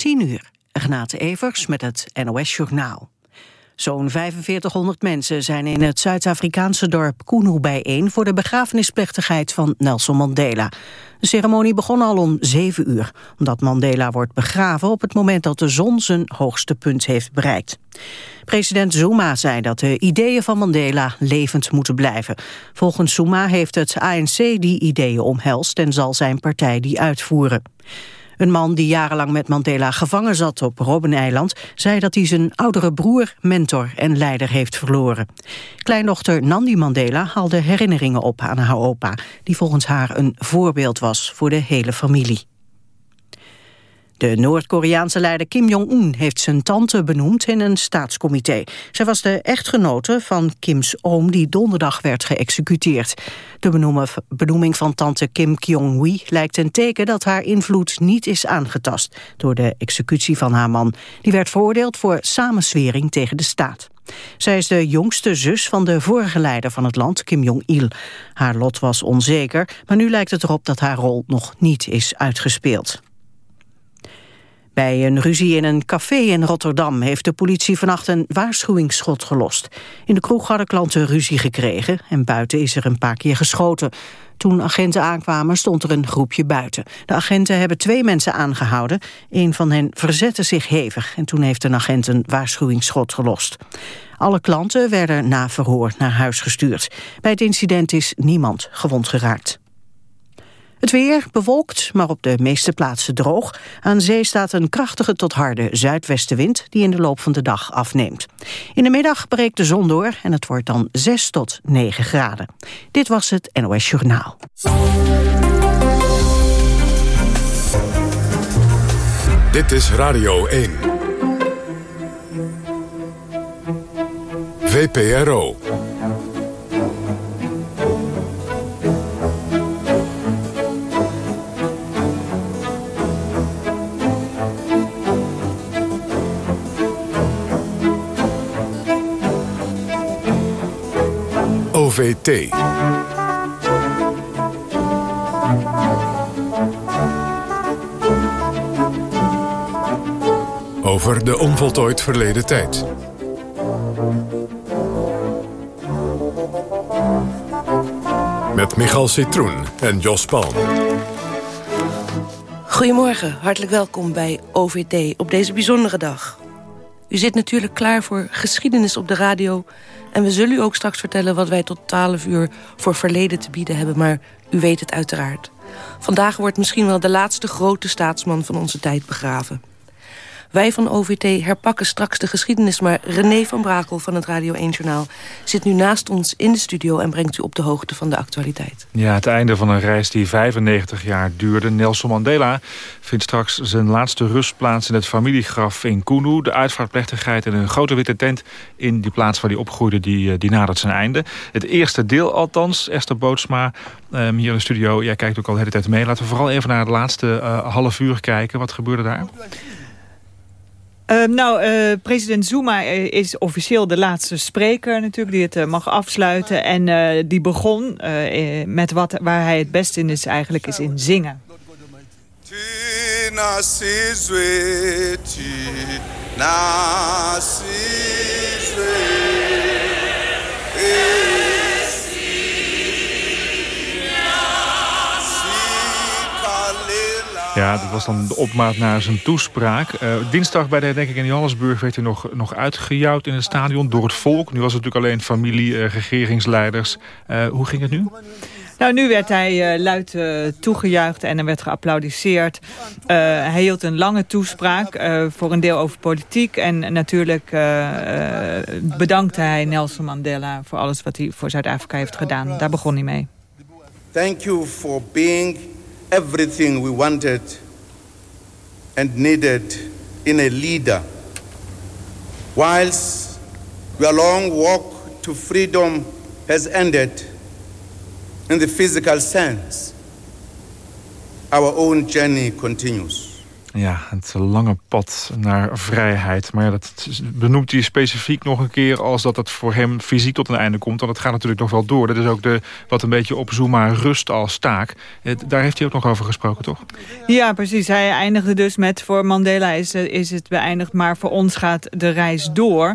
10 uur. Renate Evers met het NOS Journaal. Zo'n 4500 mensen zijn in het Zuid-Afrikaanse dorp Kunu bijeen... voor de begrafenisplechtigheid van Nelson Mandela. De ceremonie begon al om 7 uur, omdat Mandela wordt begraven... op het moment dat de zon zijn hoogste punt heeft bereikt. President Zuma zei dat de ideeën van Mandela levend moeten blijven. Volgens Zuma heeft het ANC die ideeën omhelst... en zal zijn partij die uitvoeren. Een man die jarenlang met Mandela gevangen zat op Robbeneiland... zei dat hij zijn oudere broer, mentor en leider heeft verloren. Kleindochter Nandi Mandela haalde herinneringen op aan haar opa... die volgens haar een voorbeeld was voor de hele familie. De Noord-Koreaanse leider Kim Jong-un heeft zijn tante benoemd in een staatscomité. Zij was de echtgenote van Kims oom die donderdag werd geëxecuteerd. De benoeming van tante Kim Kyong-wi lijkt een teken dat haar invloed niet is aangetast door de executie van haar man. Die werd veroordeeld voor samenswering tegen de staat. Zij is de jongste zus van de vorige leider van het land, Kim Jong-il. Haar lot was onzeker, maar nu lijkt het erop dat haar rol nog niet is uitgespeeld. Bij een ruzie in een café in Rotterdam heeft de politie vannacht een waarschuwingsschot gelost. In de kroeg hadden klanten ruzie gekregen en buiten is er een paar keer geschoten. Toen agenten aankwamen stond er een groepje buiten. De agenten hebben twee mensen aangehouden. Een van hen verzette zich hevig en toen heeft een agent een waarschuwingsschot gelost. Alle klanten werden na verhoor naar huis gestuurd. Bij het incident is niemand gewond geraakt. Het weer bewolkt, maar op de meeste plaatsen droog. Aan zee staat een krachtige tot harde zuidwestenwind... die in de loop van de dag afneemt. In de middag breekt de zon door en het wordt dan 6 tot 9 graden. Dit was het NOS Journaal. Dit is Radio 1. VPRO. OVT. Over de onvoltooid verleden tijd. Met Michal Citroen en Jos Palm. Goedemorgen, hartelijk welkom bij OVT op deze bijzondere dag. U zit natuurlijk klaar voor geschiedenis op de radio... en we zullen u ook straks vertellen wat wij tot 12 uur voor verleden te bieden hebben... maar u weet het uiteraard. Vandaag wordt misschien wel de laatste grote staatsman van onze tijd begraven. Wij van OVT herpakken straks de geschiedenis... maar René van Brakel van het Radio 1-journaal zit nu naast ons in de studio... en brengt u op de hoogte van de actualiteit. Ja, het einde van een reis die 95 jaar duurde. Nelson Mandela vindt straks zijn laatste rustplaats in het familiegraf in Kunu. De uitvaartplechtigheid in een grote witte tent in die plaats waar hij opgroeide... die, eh, die nadert zijn einde. Het eerste deel althans, Esther Bootsma, um, hier in de studio... jij kijkt ook al de hele tijd mee. Laten we vooral even naar het laatste uh, half uur kijken. Wat gebeurde daar? Uh, nou, uh, president Zuma is officieel de laatste spreker natuurlijk die het uh, mag afsluiten. En die begon met wat, waar hij het best in is eigenlijk, is in zingen. Ja, dat was dan de opmaat naar zijn toespraak. Uh, dinsdag bij de herdenking in Johannesburg werd hij nog, nog uitgejouwd in het stadion door het volk. Nu was het natuurlijk alleen familie, uh, regeringsleiders. Uh, hoe ging het nu? Nou, nu werd hij uh, luid uh, toegejuicht en er werd geapplaudiseerd. Uh, hij hield een lange toespraak, voor een deel over politiek. En natuurlijk bedankte hij Nelson Mandela voor alles wat hij voor Zuid-Afrika heeft gedaan. Daar begon hij mee. Thank you for being everything we wanted and needed in a leader. Whilst your long walk to freedom has ended in the physical sense, our own journey continues. Ja, het lange pad naar vrijheid. Maar ja, dat benoemt hij specifiek nog een keer... als dat het voor hem fysiek tot een einde komt. Want het gaat natuurlijk nog wel door. Dat is ook de, wat een beetje op Zuma rust als taak. Daar heeft hij ook nog over gesproken, toch? Ja, precies. Hij eindigde dus met... voor Mandela is, is het beëindigd, maar voor ons gaat de reis door.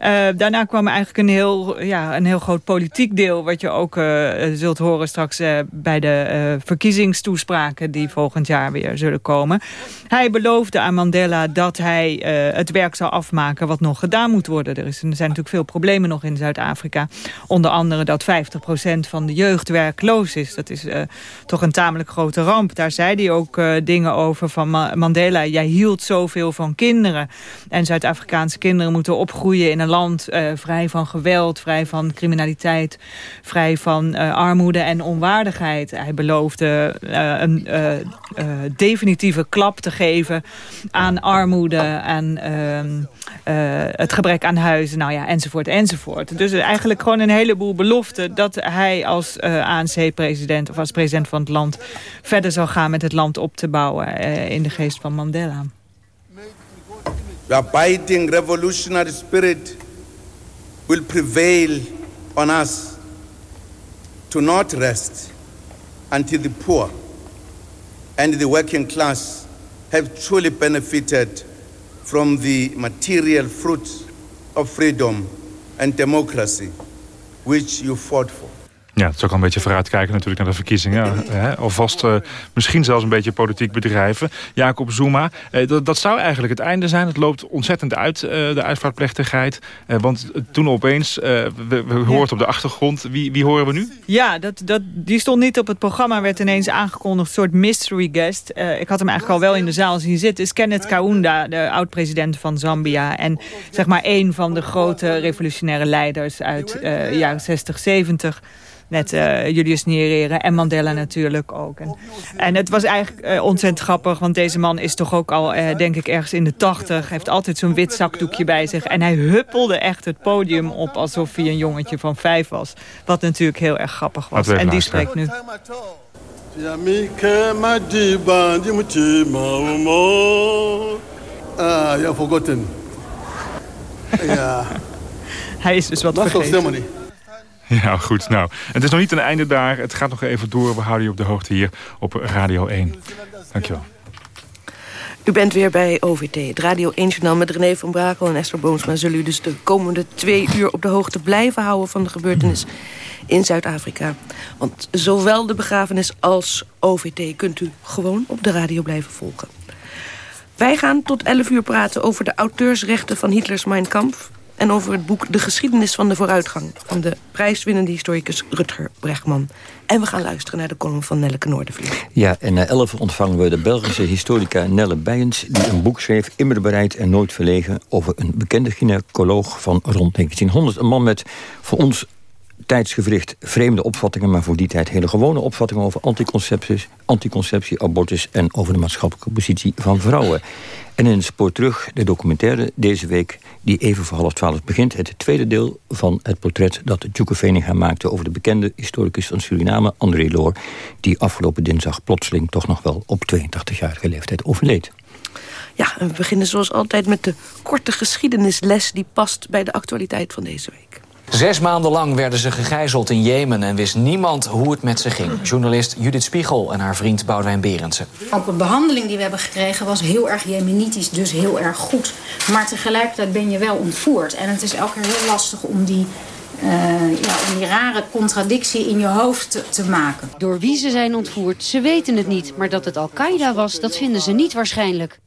Uh, daarna kwam eigenlijk een heel, ja, een heel groot politiek deel... wat je ook uh, zult horen straks uh, bij de verkiezingstoespraken... die volgend jaar weer zullen komen. Beloofde aan Mandela dat hij uh, het werk zou afmaken wat nog gedaan moet worden. Er, is, er zijn natuurlijk veel problemen nog in Zuid-Afrika. Onder andere dat 50% van de jeugd werkloos is. Dat is uh, toch een tamelijk grote ramp. Daar zei hij ook uh, dingen over van Mandela. Jij hield zoveel van kinderen. En Zuid-Afrikaanse kinderen moeten opgroeien in een land vrij van geweld, vrij van criminaliteit, vrij van armoede en onwaardigheid. Hij beloofde een definitieve klap te geven aan armoede, en uh, uh, het gebrek aan huizen, nou ja, enzovoort, enzovoort. Dus eigenlijk gewoon een heleboel beloften dat hij als eh, ANC-president of als president van het land verder zou gaan met het land op te bouwen uh, in de geest van Mandela. The abiding revolutionary spirit will prevail on us to not rest until the poor and the working class have truly benefited from the material fruits of freedom and democracy which you fought for. Ja, het is ook al een beetje vooruitkijken natuurlijk naar de verkiezingen. Hè? Alvast uh, misschien zelfs een beetje politiek bedrijven. Jacob Zuma, uh, dat, dat, zou eigenlijk het einde zijn. Het loopt ontzettend uit, uh, de uitvaartplechtigheid. want toen opeens, we, we hoort op de achtergrond, wie, wie horen we nu? Ja, dat, dat, die stond niet op het programma, werd ineens aangekondigd. Een soort mystery guest. ik had hem eigenlijk al wel in de zaal zien zitten. is Kenneth Kaunda, de oud-president van Zambia. En zeg maar een van de grote revolutionaire leiders uit de jaren 60, 70... Net uh, Julius Nyerere en Mandela natuurlijk ook. En, en het was eigenlijk uh, ontzettend grappig, want deze man is toch ook al, uh, denk ik, ergens in de tachtig. heeft altijd zo'n wit zakdoekje bij zich. En hij huppelde echt het podium op alsof hij een jongetje van vijf was. Wat natuurlijk heel erg grappig was. En die spreekt nu. Ah, ja, forgotten. Ja. Hij is dus wat vergeten. Ja, goed. Nou, het is nog niet een einde daar. Het gaat nog even door. We houden je op de hoogte hier op Radio 1. Dankjewel. U bent weer bij OVT, het Radio 1-journaal met René van Brakel en Esther Boomsma. Zullen u dus de komende twee uur op de hoogte blijven houden van de gebeurtenis in Zuid-Afrika. Want zowel de begrafenis als OVT kunt u gewoon op de radio blijven volgen. Wij gaan tot 11 uur praten over de auteursrechten van Hitlers Mein Kampf en over het boek De geschiedenis van de vooruitgang... van de prijswinnende historicus Rutger Bregman. En we gaan luisteren naar de column van Nelleke Noordervlieg. Ja, en na elf ontvangen we de Belgische historica Nelle Bijens... die een boek schreef, Immer bereid en nooit verlegen... over een bekende gynaecoloog van rond 1900. Een man met voor ons tijdsgevricht vreemde opvattingen... maar voor die tijd hele gewone opvattingen over anticonceptie, anticonceptie abortus... en over de maatschappelijke positie van vrouwen. En in het spoor terug de documentaire deze week... die even voor half twaalf begint. Het tweede deel van het portret dat Djoeke Veninga maakte... over de bekende historicus van Suriname, André Loor... die afgelopen dinsdag plotseling toch nog wel op 82-jarige leeftijd overleed. Ja, we beginnen zoals altijd met de korte geschiedenisles... die past bij de actualiteit van deze week. Zes maanden lang werden ze gegijzeld in Jemen en wist niemand hoe het met ze ging. Journalist Judith Spiegel en haar vriend Boudewijn Berendsen. Ook de behandeling die we hebben gekregen was heel erg jemenitisch, dus heel erg goed. Maar tegelijkertijd ben je wel ontvoerd. En het is elke keer heel lastig om die uh, ja, om die rare contradictie in je hoofd te, te, maken. Door wie ze zijn ontvoerd, ze weten het niet. Maar dat het Al-Qaeda was, dat vinden ze niet waarschijnlijk.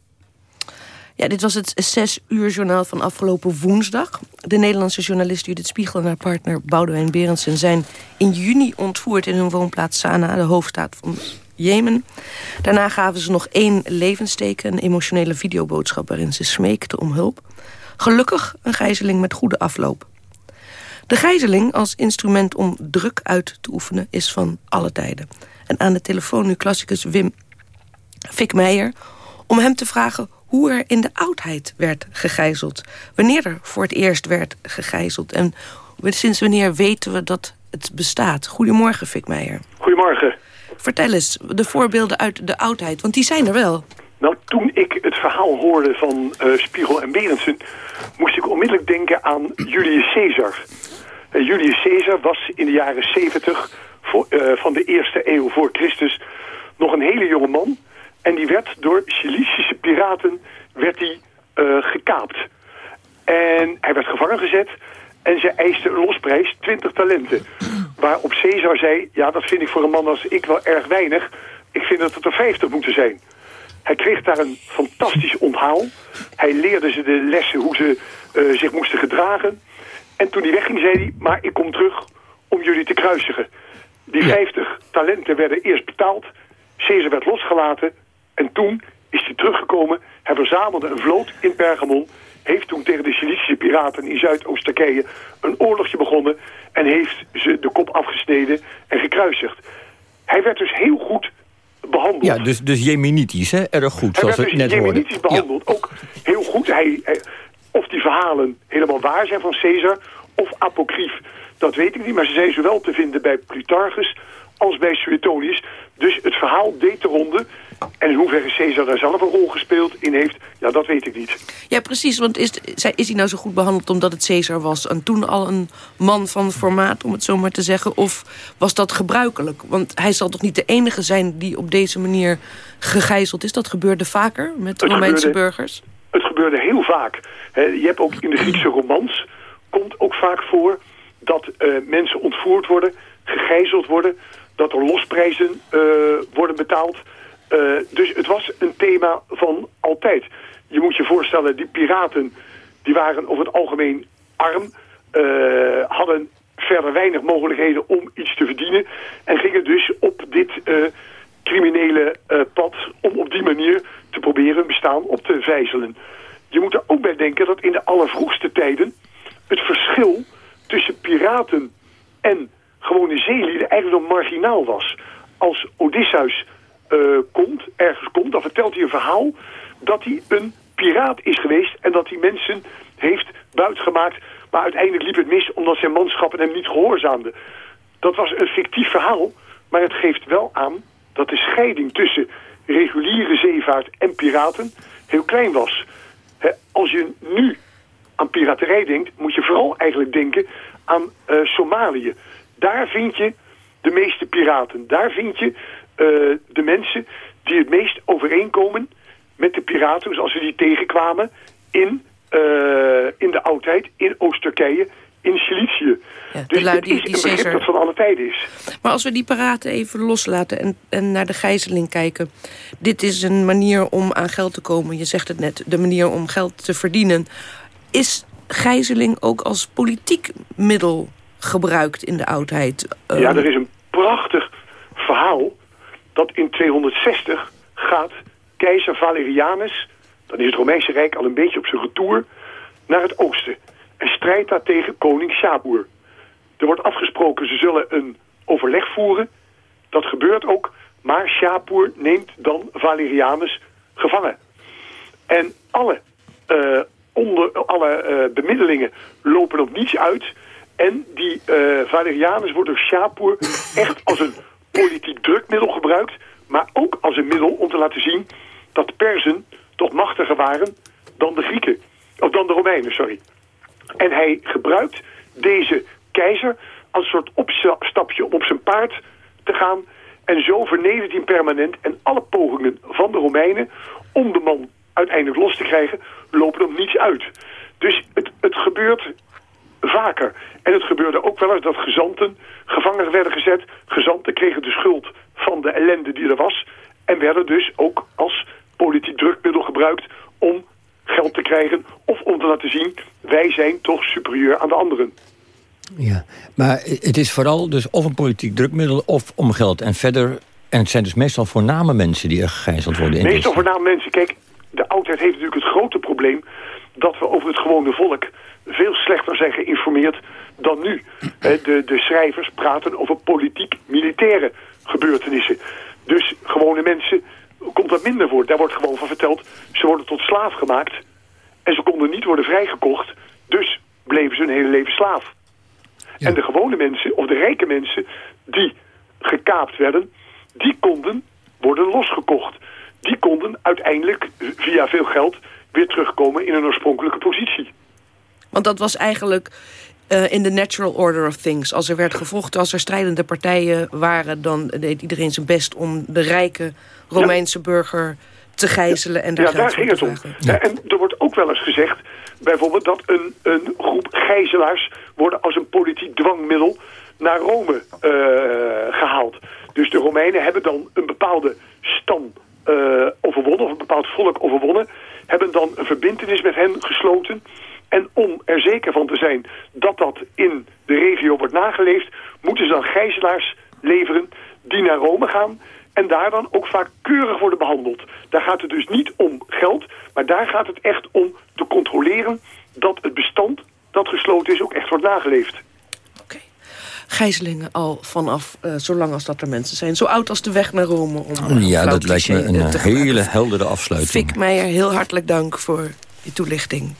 Ja, dit was het zes uur journaal van afgelopen woensdag. De Nederlandse journalist Judith Spiegel en haar partner Boudewijn Berendsen... zijn in juni ontvoerd in hun woonplaats Sanaa, de hoofdstad van Jemen. Daarna gaven ze nog één levensteken, een emotionele videoboodschap... waarin ze smeekten om hulp. Gelukkig een gijzeling met goede afloop. De gijzeling als instrument om druk uit te oefenen is van alle tijden. En aan de telefoon nu klassicus Wim Fik Meijer... om hem te vragen hoe er in de oudheid werd gegijzeld. Wanneer er voor het eerst werd gegijzeld. En sinds wanneer weten we dat het bestaat. Goedemorgen, Fik Meijer. Goedemorgen. Vertel eens, de voorbeelden uit de oudheid, want die zijn er wel. Nou, toen ik het verhaal hoorde van uh, Spiegel en Berendsen... moest ik onmiddellijk denken aan Julius Caesar. Uh, Julius Caesar was in de jaren 70 voor, uh, van de eerste eeuw voor Christus... nog een hele jonge man. En die werd door Cilicische piraten werd die, gekaapt. En hij werd gevangen gezet... En ze eiste een losprijs, 20 talenten. Waarop Caesar zei, ja dat vind ik voor een man als ik wel erg weinig. Ik vind dat het er 50 moeten zijn. Hij kreeg daar een fantastisch onthaal. Hij leerde ze de lessen hoe ze uh, zich moesten gedragen. En toen hij wegging zei hij, maar ik kom terug om jullie te kruisigen. Die 50 talenten werden eerst betaald. Caesar werd losgelaten. En toen is hij teruggekomen. Hij verzamelde een vloot in Pergamon. Heeft toen tegen de Cilicische piraten in Zuidoost-Turkije een oorlogje begonnen. En heeft ze de kop afgesneden en gekruisigd. Hij werd dus heel goed behandeld. Ja, dus, dus Jemenitisch, hè? Erg goed, zoals we dus net hoorden. behandeld, ook heel goed. Hij, of die verhalen helemaal waar zijn van Caesar, of apocryf, dat weet ik niet. Maar ze zijn zowel te vinden bij Plutarchus als bij Suetonius. Dus het verhaal deed de ronde. En in hoeverre Caesar daar zelf een rol gespeeld in heeft, ja, dat weet ik niet. Ja, precies, want is, is hij nou zo goed behandeld omdat het Caesar was... en toen al een man van formaat, om het zo maar te zeggen... of was dat gebruikelijk? Want hij zal toch niet de enige zijn die op deze manier gegijzeld is? Dat gebeurde vaker met Romeinse burgers? Het gebeurde heel vaak. je hebt ook in de Griekse romans... komt ook vaak voor dat uh, mensen ontvoerd worden, gegijzeld worden... dat er losprijzen uh, worden betaald... Uh, dus het was een thema van altijd. Je moet je voorstellen, die piraten die waren over het algemeen arm. Uh, hadden verder weinig mogelijkheden om iets te verdienen. En gingen dus op dit criminele pad om op die manier te proberen hun bestaan op te vijzelen. Je moet er ook bij denken dat in de allervroegste tijden het verschil tussen piraten en gewone zeelieden eigenlijk nog marginaal was. Als Odysseus uh, komt, ergens komt, dan vertelt hij een verhaal dat hij een piraat is geweest en dat hij mensen heeft buitgemaakt. Maar uiteindelijk liep het mis omdat zijn manschappen hem niet gehoorzaamden. Dat was een fictief verhaal, maar het geeft wel aan dat de scheiding tussen reguliere zeevaart en piraten heel klein was. als je nu aan piraterij denkt, moet je vooral eigenlijk denken aan uh, Somalië. Daar vind je de meeste piraten. Daar vind je uh, de mensen die het meest overeenkomen met de piraten, zoals we die tegenkwamen in, uh, in de oudheid, in Oost-Turkije, in Cilicië. Ja, dus het is een begrip dat van alle tijden is. Maar als we die piraten even loslaten en, en naar de gijzeling kijken. Dit is een manier om aan geld te komen. Je zegt het net, de manier om geld te verdienen. Is gijzeling ook als politiek middel gebruikt in de oudheid? Ja, ehm, er is een prachtig verhaal dat in 260 gaat keizer Valerianus, dan is het Romeinse Rijk al een beetje op zijn retour, naar het oosten. En strijdt daar tegen koning Shapur. Er wordt afgesproken, ze zullen een overleg voeren. Dat gebeurt ook, maar Shapur neemt dan Valerianus gevangen. En alle, uh, onder, alle uh, bemiddelingen lopen op niets uit. En die uh, Valerianus wordt door Shapur echt als een politiek drukmiddel gebruikt... maar ook als een middel om te laten zien dat de Persen toch machtiger waren dan de Grieken. Of dan de Romeinen, sorry. En hij gebruikt deze keizer als een soort opstapje om op zijn paard te gaan... En zo vernedert hij permanent. En alle pogingen van de Romeinen om de man uiteindelijk los te krijgen... lopen op niets uit. Dus het, het gebeurt vaker. En het gebeurde ook wel eens dat gezanten gevangen werden gezet. Gezanten kregen de schuld van de ellende die er was. En werden dus ook als politiek drukmiddel gebruikt om geld te krijgen. Of om te laten zien, wij zijn toch superieur aan de anderen. Ja, maar het is vooral dus of een politiek drukmiddel of om geld. En verder, en het zijn dus meestal voorname mensen die er gegijzeld worden. meestal voorname mensen. Kijk, de oudheid heeft natuurlijk het grote probleem... dat we over het gewone volk veel slechter zijn geïnformeerd dan nu. De, de schrijvers praten over politiek-militaire gebeurtenissen. Dus gewone mensen komt dat minder voor. Daar wordt gewoon van verteld, ze worden tot slaaf gemaakt. En ze konden niet worden vrijgekocht. Dus bleven ze hun hele leven slaaf. En de gewone mensen, of de rijke mensen, die gekaapt werden... die konden worden losgekocht. die konden uiteindelijk via veel geld weer terugkomen in een oorspronkelijke positie. Want dat was eigenlijk uh, in the natural order of things. Als er werd gevochten, als er strijdende partijen waren... dan deed iedereen zijn best om de rijke Romeinse burger te gijzelen. En daar ja, daar ging het om. Ja. En er wordt ook wel eens gezegd... bijvoorbeeld dat een, een groep gijzelaars... worden als een politiek dwangmiddel naar Rome uh, gehaald. Dus de Romeinen hebben dan een bepaalde stam uh, overwonnen... of een bepaald volk overwonnen... hebben dan een verbindenis met hen gesloten... En om er zeker van te zijn dat dat in de regio wordt nageleefd... moeten ze dan gijzelaars leveren die naar Rome gaan... en daar dan ook vaak keurig worden behandeld. Daar gaat het dus niet om geld, maar daar gaat het echt om te controleren... dat het bestand dat gesloten is ook echt wordt nageleefd. Oké. Gijzelingen al vanaf uh, zolang als dat er mensen zijn. Zo oud als de weg naar Rome. Om, uh, ja, dat lijkt me een hele heldere afsluiting. Fik Meijer, heel hartelijk dank voor je toelichting.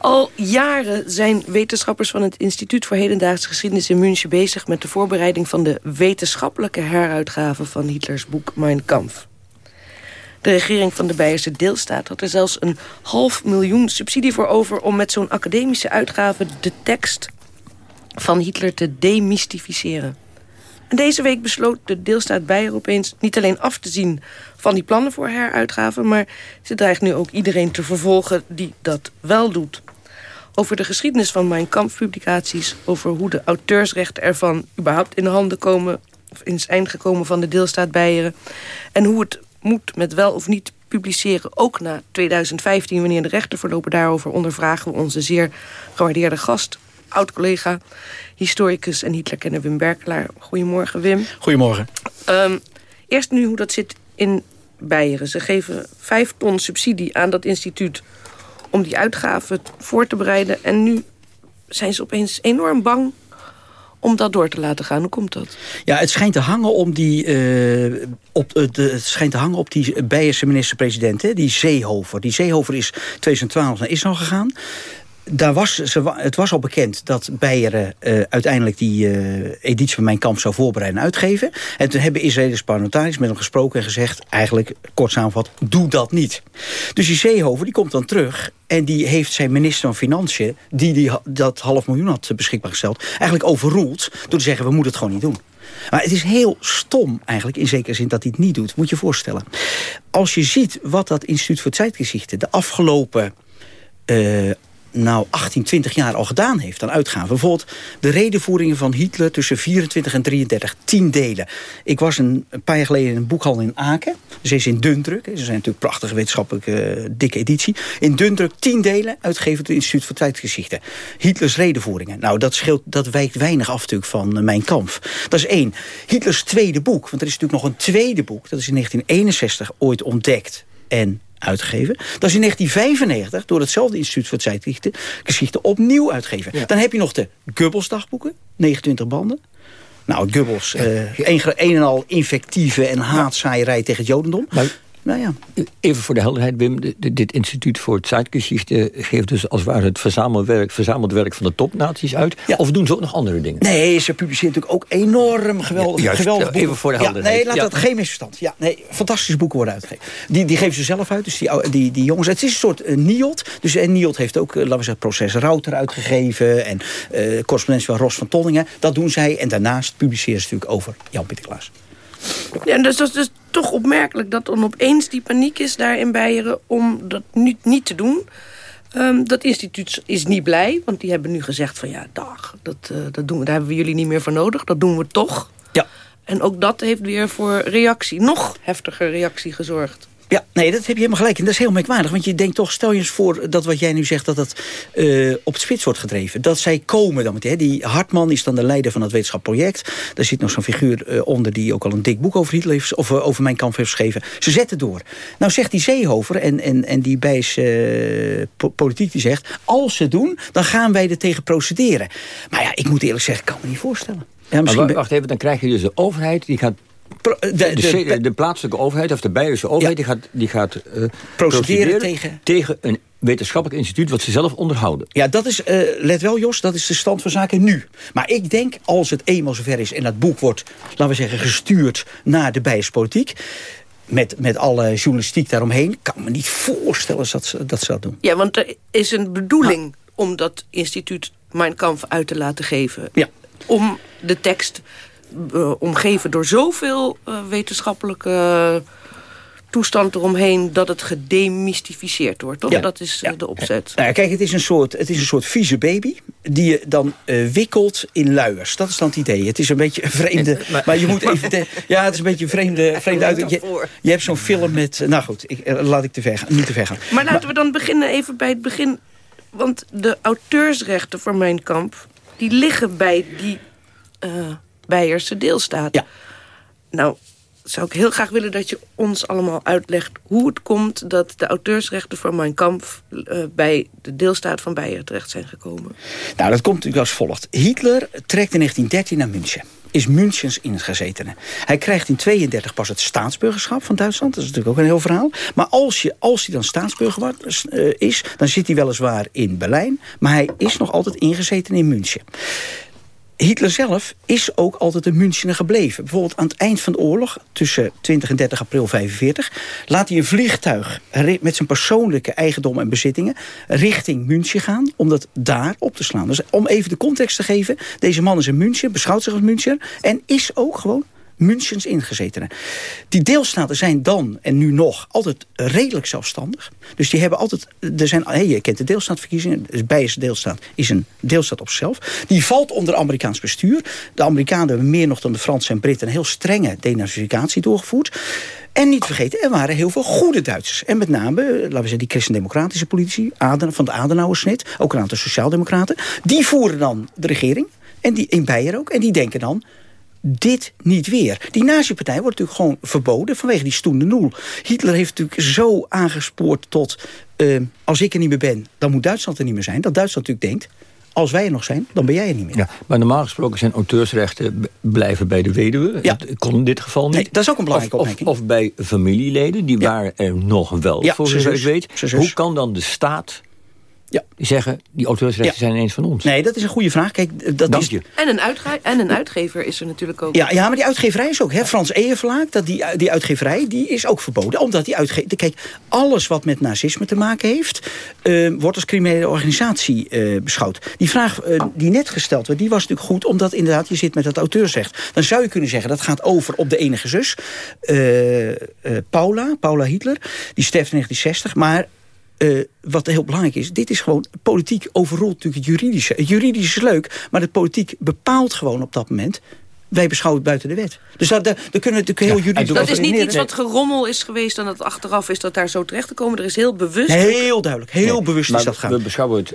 Al jaren zijn wetenschappers van het Instituut voor Hedendaagse Geschiedenis in München bezig met de voorbereiding van de wetenschappelijke heruitgave van Hitlers boek Mein Kampf. De regering van de Beierse deelstaat had er zelfs een half miljoen subsidie voor over om met zo'n academische uitgave de tekst van Hitler te demystificeren. En deze week besloot de deelstaat Beier opeens niet alleen af te zien van die plannen voor heruitgave, maar ze dreigt nu ook iedereen te vervolgen die dat wel doet over de geschiedenis van mijn kamppublicaties... over hoe de auteursrechten ervan überhaupt in de handen komen... of in het eind gekomen van de deelstaat Beieren... en hoe het moet met wel of niet publiceren, ook na 2015... wanneer de rechten verlopen daarover ondervragen we onze zeer gewaardeerde gast... oud-collega, historicus en Hitlerkenner Wim Berkelaar. Goedemorgen, Wim. Goedemorgen. Um, eerst nu hoe dat zit in Beieren. Ze geven vijf ton subsidie aan dat instituut om die uitgaven voor te bereiden. En nu zijn ze opeens enorm bang om dat door te laten gaan. Hoe komt dat? Ja, het schijnt te hangen om die, uh, op, de, het schijnt te hangen op die Beierse minister-president, die Zeehover. Die Zeehover is 2012 naar Israël gegaan daar was, ze, het was al bekend dat Beieren uh, uiteindelijk die uh, editie van Mijn Kamp zou voorbereiden en uitgeven. En toen hebben Israëlische parlementariërs met hem gesproken en gezegd... eigenlijk, kort samenvat, doe dat niet. Dus die Zeehoven die komt dan terug en die heeft zijn minister van Financiën... die, die dat half miljoen had beschikbaar gesteld... eigenlijk overroeld door te zeggen, we moeten het gewoon niet doen. Maar het is heel stom eigenlijk, in zekere zin dat hij het niet doet. Moet je je voorstellen. Als je ziet wat dat Instituut voor Tijdgezichten... de afgelopen uh, nou 18, 20 jaar al gedaan heeft aan uitgaven. Bijvoorbeeld de redenvoeringen van Hitler tussen 24 en 33. Tien delen. Ik was een, een paar jaar geleden in een boekhandel in Aken. Ze is in dundruk. Ze zijn natuurlijk prachtige wetenschappelijke uh, dikke editie. In dundruk tien delen, uitgegeven door het Instituut voor Tijdgeschichte. Hitlers redenvoeringen. Nou, dat, scheelt, dat wijkt weinig af natuurlijk van uh, Mijn Kamp. Dat is één. Hitlers tweede boek. Want er is natuurlijk nog een tweede boek. Dat is in 1961 ooit ontdekt en uitgegeven. Dat is in 1995 door hetzelfde instituut voor het geschichte opnieuw uitgegeven. Dan heb je nog de Goebbels dagboeken, 29 banden. Nou, Goebbels, ja. uh, een, een, en al infectieve en haatzaaierij tegen het jodendom. Maar nou ja. Even voor de helderheid, Wim. dit instituut voor Zeitgeschichte geeft dus als het ware het verzamelwerk, verzameld werk van de topnaties uit. Of doen ze ook nog andere dingen? Nee, ze publiceren natuurlijk ook enorm geweldig, ja, geweldig Even voor de helderheid. nee, laat dat geen misverstand. Ja, nee, fantastische boeken worden uitgegeven. Die, die geven ze zelf uit, dus die, die, die jongens. Het is een soort uh, NIOT. Dus en NIOT heeft ook, uh, laten we zeggen, proces Router uitgegeven. En uh, correspondentie van Ros van Tonningen. Dat doen zij. En daarnaast publiceren ze natuurlijk over Jan-Pieter Klaas. Ja, dus dat is dus toch opmerkelijk dat dan opeens die paniek is daar in Beieren... om dat niet, niet te doen. Um, dat instituut is niet blij, want die hebben nu gezegd van... ja, dag, dat, uh, dat doen we, daar hebben we jullie niet meer voor nodig. Dat doen we toch. Ja. En ook dat heeft weer voor reactie, nog heftiger reactie gezorgd. Ja, nee, dat heb je helemaal gelijk. En dat is heel merkwaardig. Want je denkt toch, stel je eens voor dat wat jij nu zegt... dat dat uh, op het spits wordt gedreven. Dat zij komen dan meteen. Die Hartman is dan de leider van het wetenschapproject. Daar zit nog zo'n figuur uh, onder die ook al een dik boek over Hitler heeft... of uh, over mijn kamp heeft geschreven. Ze zetten door. Nou zegt die Zeehover en, en, en die bijs po politiek die zegt... als ze doen, dan gaan wij er tegen procederen. Maar ja, ik moet eerlijk zeggen, ik kan me niet voorstellen. Ja, maar wacht even, dan krijg je dus de overheid... die gaat de, de, de, de, plaatselijke overheid, of de Beierse overheid... Ja. die gaat, die gaat uh, procederen, tegen... tegen een wetenschappelijk instituut... wat ze zelf onderhouden. Ja, dat is, uh, let wel Jos, dat is de stand van zaken nu. Maar ik denk, als het eenmaal zover is en dat boek wordt... laten we zeggen, gestuurd naar de Beierse politiek... met, met alle journalistiek daaromheen... kan me niet voorstellen dat ze dat, ze dat doen. Ja, want er is een bedoeling om dat instituut Mein Kampf uit te laten geven. Ja. Om de tekst omgeven door zoveel uh, wetenschappelijke toestand eromheen dat het gedemystificeerd wordt. Toch? Ja. Dat is uh, de opzet. Nou ja, kijk, het is, een soort, het is een soort vieze baby die je dan wikkelt in luiers. Dat is dan het idee. Het is een beetje een vreemde... maar, maar, je moet even... De, ja, het is een beetje een vreemde, vreemde uit. Je, je hebt zo'n film met... Nou goed, ik, laat ik te ver gaan, niet te ver gaan. Maar laten we dan beginnen even bij het begin. Want de auteursrechten voor Mijn Kamp... die liggen bij die Beierse deelstaat. Ja. Nou, zou ik heel graag willen dat je ons allemaal uitlegt... hoe het komt dat de auteursrechten voor Mein Kampf... Uh, bij de deelstaat van Beieren terecht zijn gekomen. Nou, dat komt natuurlijk als volgt. Hitler trekt in 1913 naar München. Is Münchens ingezetene. Hij krijgt in 32 pas het staatsburgerschap van Duitsland. Dat is natuurlijk ook een heel verhaal. Maar als, je, als hij dan staatsburger uh, is... dan zit hij weliswaar in Berlijn. Maar hij is nog altijd ingezeten in München. Hitler zelf is ook altijd een Münchener gebleven. Bijvoorbeeld aan het eind van de oorlog, tussen 20 en 30 april 45... laat hij een vliegtuig met zijn persoonlijke eigendom en bezittingen... richting München gaan, om dat daar op te slaan. Dus om even de context te geven... deze man is een München, beschouwt zich als München... en is ook gewoon Münchens ingezetenen. Die deelstaten zijn dan en nu nog altijd redelijk zelfstandig. Dus die hebben altijd... Er zijn, hey, je kent de deelstaatverkiezingen. De Beierse deelstaat is een deelstaat op zichzelf. Die valt onder Amerikaans bestuur. De Amerikanen hebben meer nog dan de Fransen en Britten... een heel strenge denazificatie doorgevoerd. En niet vergeten, er waren heel veel goede Duitsers. En met name, laten we zeggen, die christendemocratische politici... van de Adenauersnit, ook een aantal sociaaldemocraten... die voeren dan de regering, en die, in Beieren ook. En die denken dan, dit niet weer. Die nazi-partij wordt natuurlijk gewoon verboden vanwege die stoende noel. Hitler heeft natuurlijk zo aangespoord tot... Uh, als ik er niet meer ben, dan moet Duitsland er niet meer zijn. Dat Duitsland natuurlijk denkt, als wij er nog zijn, dan ben jij er niet meer. Ja, maar normaal gesproken zijn auteursrechten blijven bij de weduwe. Ja. Dat kon in dit geval niet. Nee, dat is ook een belangrijke of, opmerking. Of, of bij familieleden, die ja. waren er nog wel, ja, voor zover ik weet. Hoe kan dan de staat ja. die zeggen, die auteursrechten zijn ineens van ons? Nee, dat is een goede vraag. Kijk, dat Dank is... je. En een, uitge en een uitgever is er natuurlijk ook. Ja, ja maar die uitgeverij is ook. Hè, Frans Eeverlaak, dat die, die uitgeverij die is ook verboden. Omdat die uitgever... Kijk, alles wat met nazisme te maken heeft... Uh, wordt als criminele organisatie uh, beschouwd. Die vraag uh, die net gesteld werd, die was natuurlijk goed... omdat inderdaad je zit met dat auteursrecht. Dan zou je kunnen zeggen, dat gaat over op de enige zus. Paula, Paula Hitler, die sterft in 1960. Maar uh, wat heel belangrijk is, dit is gewoon... politiek overroelt natuurlijk het juridische. Het juridische is leuk, maar de politiek bepaalt gewoon op dat moment... wij beschouwen het buiten de wet. Dus daar, daar, daar kunnen we natuurlijk heel juridisch Dat is niet iets wat gerommel is geweest... en dat achteraf is dat daar zo terecht te komen. Er is heel bewust... Heel duidelijk, heel Nee, bewust maar is dat gaan. We beschouwen het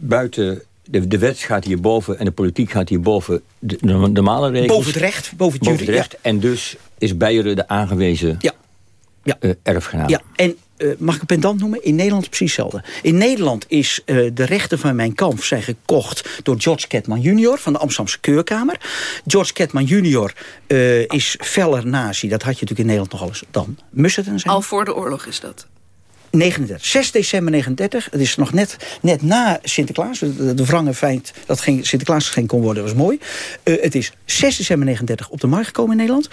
buiten... De, de wet gaat hierboven en de politiek gaat hierboven de, de normale regels. Boven het recht, boven het boven het recht. En dus is Beieren de aangewezen Ja. Ja. eh, erfgenaam. Ja, en uh, mag ik een pendant noemen? In Nederland precies hetzelfde. In Nederland is uh, de rechten van mijn kamp zijn gekocht door George Ketman junior van de Amsterdamse Keurkamer. George Ketman junior uh, is feller nazi. Dat had je natuurlijk in Nederland nogal eens dan. Musserton zijn. Al voor de oorlog is dat. 39. 6 december 39. Het is nog net, net na Sinterklaas. De, de wrange feit dat geen Sinterklaas geen kon worden was mooi. Uh, het is 6 december 39 op de markt gekomen in Nederland.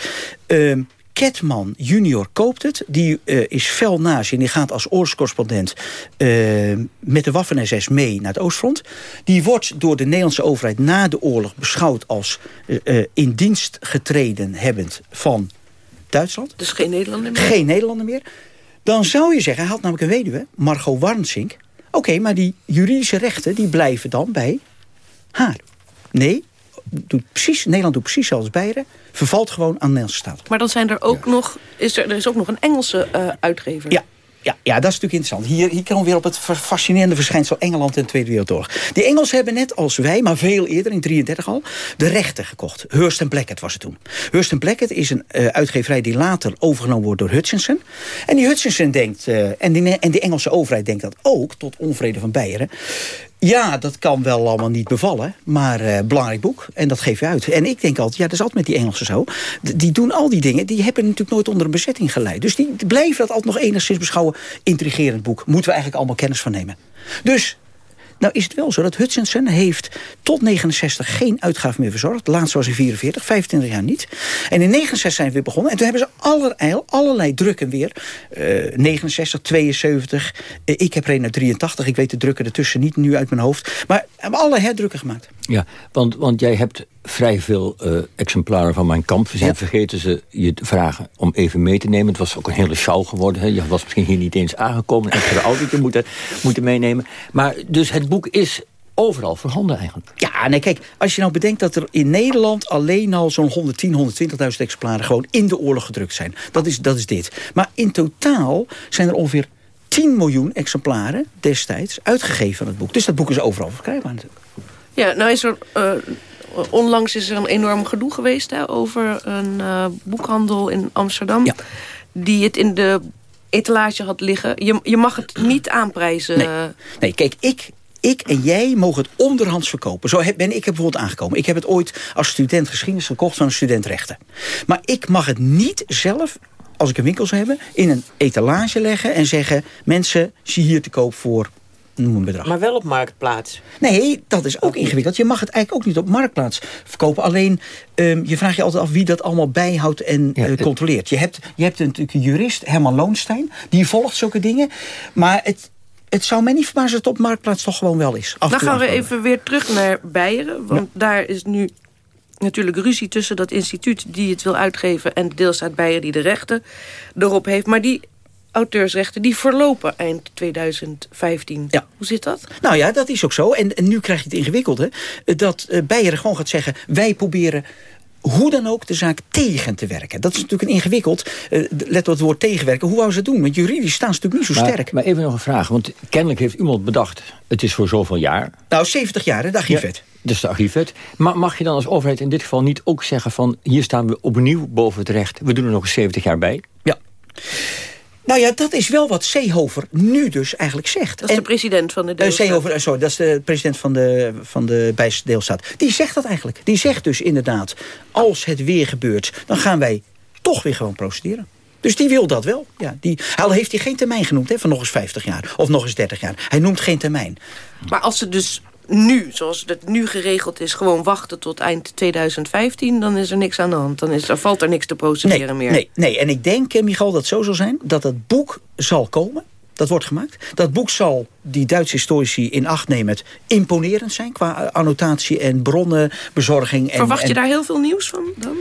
Uh, Ketman junior koopt het. Die uh, is fel nazi en die gaat als oorlogscorrespondent uh, met de Waffen-SS mee naar het Oostfront. Die wordt door de Nederlandse overheid na de oorlog beschouwd als uh, in dienst getreden hebbend van Duitsland. Dus geen Nederlander meer? Geen Nederlander meer. Dan zou je zeggen, hij had namelijk een weduwe, Margot Warnsink. Oké, okay, maar die juridische rechten die blijven dan bij haar. Nee, doet precies, Nederland doet precies zoals Beieren. Vervalt gewoon aan de Nederlandse staat. Maar dan zijn er ook ja. nog, is er, er is ook nog een Engelse uh, uitgever. Ja. Ja, ja, dat is natuurlijk interessant. Hier, hier komen we weer op het fascinerende verschijnsel Engeland en de Tweede Wereldoorlog. Die Engelsen hebben net als wij, maar veel eerder, in 33 al, de rechten gekocht. Hurst Blackett was het toen. Hurst Blackett is een uh, uitgeverij die later overgenomen wordt door Hutchinson. En die Hutchinson denkt, uh, en, die, en die Engelse overheid denkt dat ook, tot onvrede van Beieren. Ja, dat kan wel allemaal niet bevallen, maar uh, belangrijk boek. En dat geef je uit. En ik denk altijd, ja, dat is altijd met die Engelsen zo. Die doen al die dingen, die hebben natuurlijk nooit onder een bezetting geleid. Dus die blijven dat altijd nog enigszins beschouwen. Intrigerend boek, moeten we eigenlijk allemaal kennis van nemen. Dus Nou is het wel zo dat Hutchinson heeft tot 69 geen uitgaven meer verzorgd. Laatst was in 44, 25 jaar niet. En in 69 zijn we weer begonnen. En toen hebben ze allerlei, allerlei drukken weer. Uh, 69, 72. Uh, ik heb uit 83. Ik weet de drukken ertussen niet nu uit mijn hoofd. Maar hebben alle herdrukken gemaakt. Ja, want, want jij hebt vrij veel uh, exemplaren van mijn kamp. Ja. vergeten ze je te vragen om even mee te nemen. Het was ook een hele show geworden. Hè. Je was misschien hier niet eens aangekomen. En de auto moeten, moeten meenemen. Maar dus het boek is overal voorhanden eigenlijk. Ja, nee, kijk, als je nou bedenkt dat er in Nederland alleen al zo'n 110, 120.000 exemplaren gewoon in de oorlog gedrukt zijn. Dat is, dat is dit. Maar in totaal zijn er ongeveer 10 miljoen exemplaren destijds uitgegeven van het boek. Dus dat boek is overal verkrijgbaar natuurlijk. Ja, nou is er... Uh, onlangs is er een enorm gedoe geweest hè, over een uh, boekhandel in Amsterdam. Ja. Die het in de etalage had liggen. Je, je mag het niet aanprijzen. Nee, nee kijk, ik, ik en jij mogen het onderhands verkopen. Zo ben ik er bijvoorbeeld aangekomen. Ik heb het ooit als student geschiedenis gekocht van een student rechten. Maar ik mag het niet zelf als ik een winkel zou hebben, in een etalage leggen en zeggen... mensen, zie hier te koop voor noem een bedrag. Maar wel op Marktplaats? Nee, dat is ook ingewikkeld. Je mag het eigenlijk ook niet op Marktplaats verkopen. Alleen, um, je vraagt je altijd af wie dat allemaal bijhoudt en ja, uh, controleert. Je hebt, je hebt natuurlijk een jurist, Herman Loonstein, die volgt zulke dingen. Maar het, het zou mij niet verbazen dat het op Marktplaats toch gewoon wel is. Dan gaan we even weer terug naar Beieren. Want ja. daar is nu natuurlijk ruzie tussen dat instituut die het wil uitgeven... en de deelstaat Beieren die de rechten erop heeft. Maar die auteursrechten die verlopen eind 2015. Ja. Hoe zit dat? Nou ja, dat is ook zo. En, en nu krijg je het ingewikkelde. Dat uh, Beieren gewoon gaat zeggen... wij proberen hoe dan ook de zaak tegen te werken. Dat is natuurlijk een ingewikkeld. Uh, let op het woord tegenwerken. Hoe wou ze het doen? Want juridisch staan ze natuurlijk niet zo maar, sterk. Maar even nog een vraag. Want kennelijk heeft iemand bedacht... het is voor zoveel jaar. Nou, 70 jaar, hè, de archiefwet. Ja, dus de archiefwet. Maar mag je dan als overheid in dit geval niet ook zeggen van... hier staan we opnieuw boven het recht. We doen er nog eens 70 jaar bij. Ja. Nou ja, dat is wel wat Seehofer nu dus eigenlijk zegt. Dat is en, de president van de deelstaat. Uh, Seehofer, sorry, dat is de president van de, van de Bijse deelstaat. Die zegt dat eigenlijk. Die zegt dus inderdaad, als het weer gebeurt... dan gaan wij toch weer gewoon procederen. Dus die wil dat wel. Ja, die, al heeft hij geen termijn genoemd hè, van nog eens 50 jaar. Of nog eens 30 jaar. Hij noemt geen termijn. Maar als ze dus nu, zoals het nu geregeld is... gewoon wachten tot eind 2015, dan is er niks aan de hand. Dan, is, dan valt er niks te procederen nee, meer. Nee, nee, en ik denk, eh, Michal, dat het zo zal zijn... dat het boek zal komen. Dat wordt gemaakt. Dat boek zal die Duitse historici in acht nemen... het imponerend zijn qua annotatie en bronnenbezorging. En, Verwacht je en, daar heel veel nieuws van dan?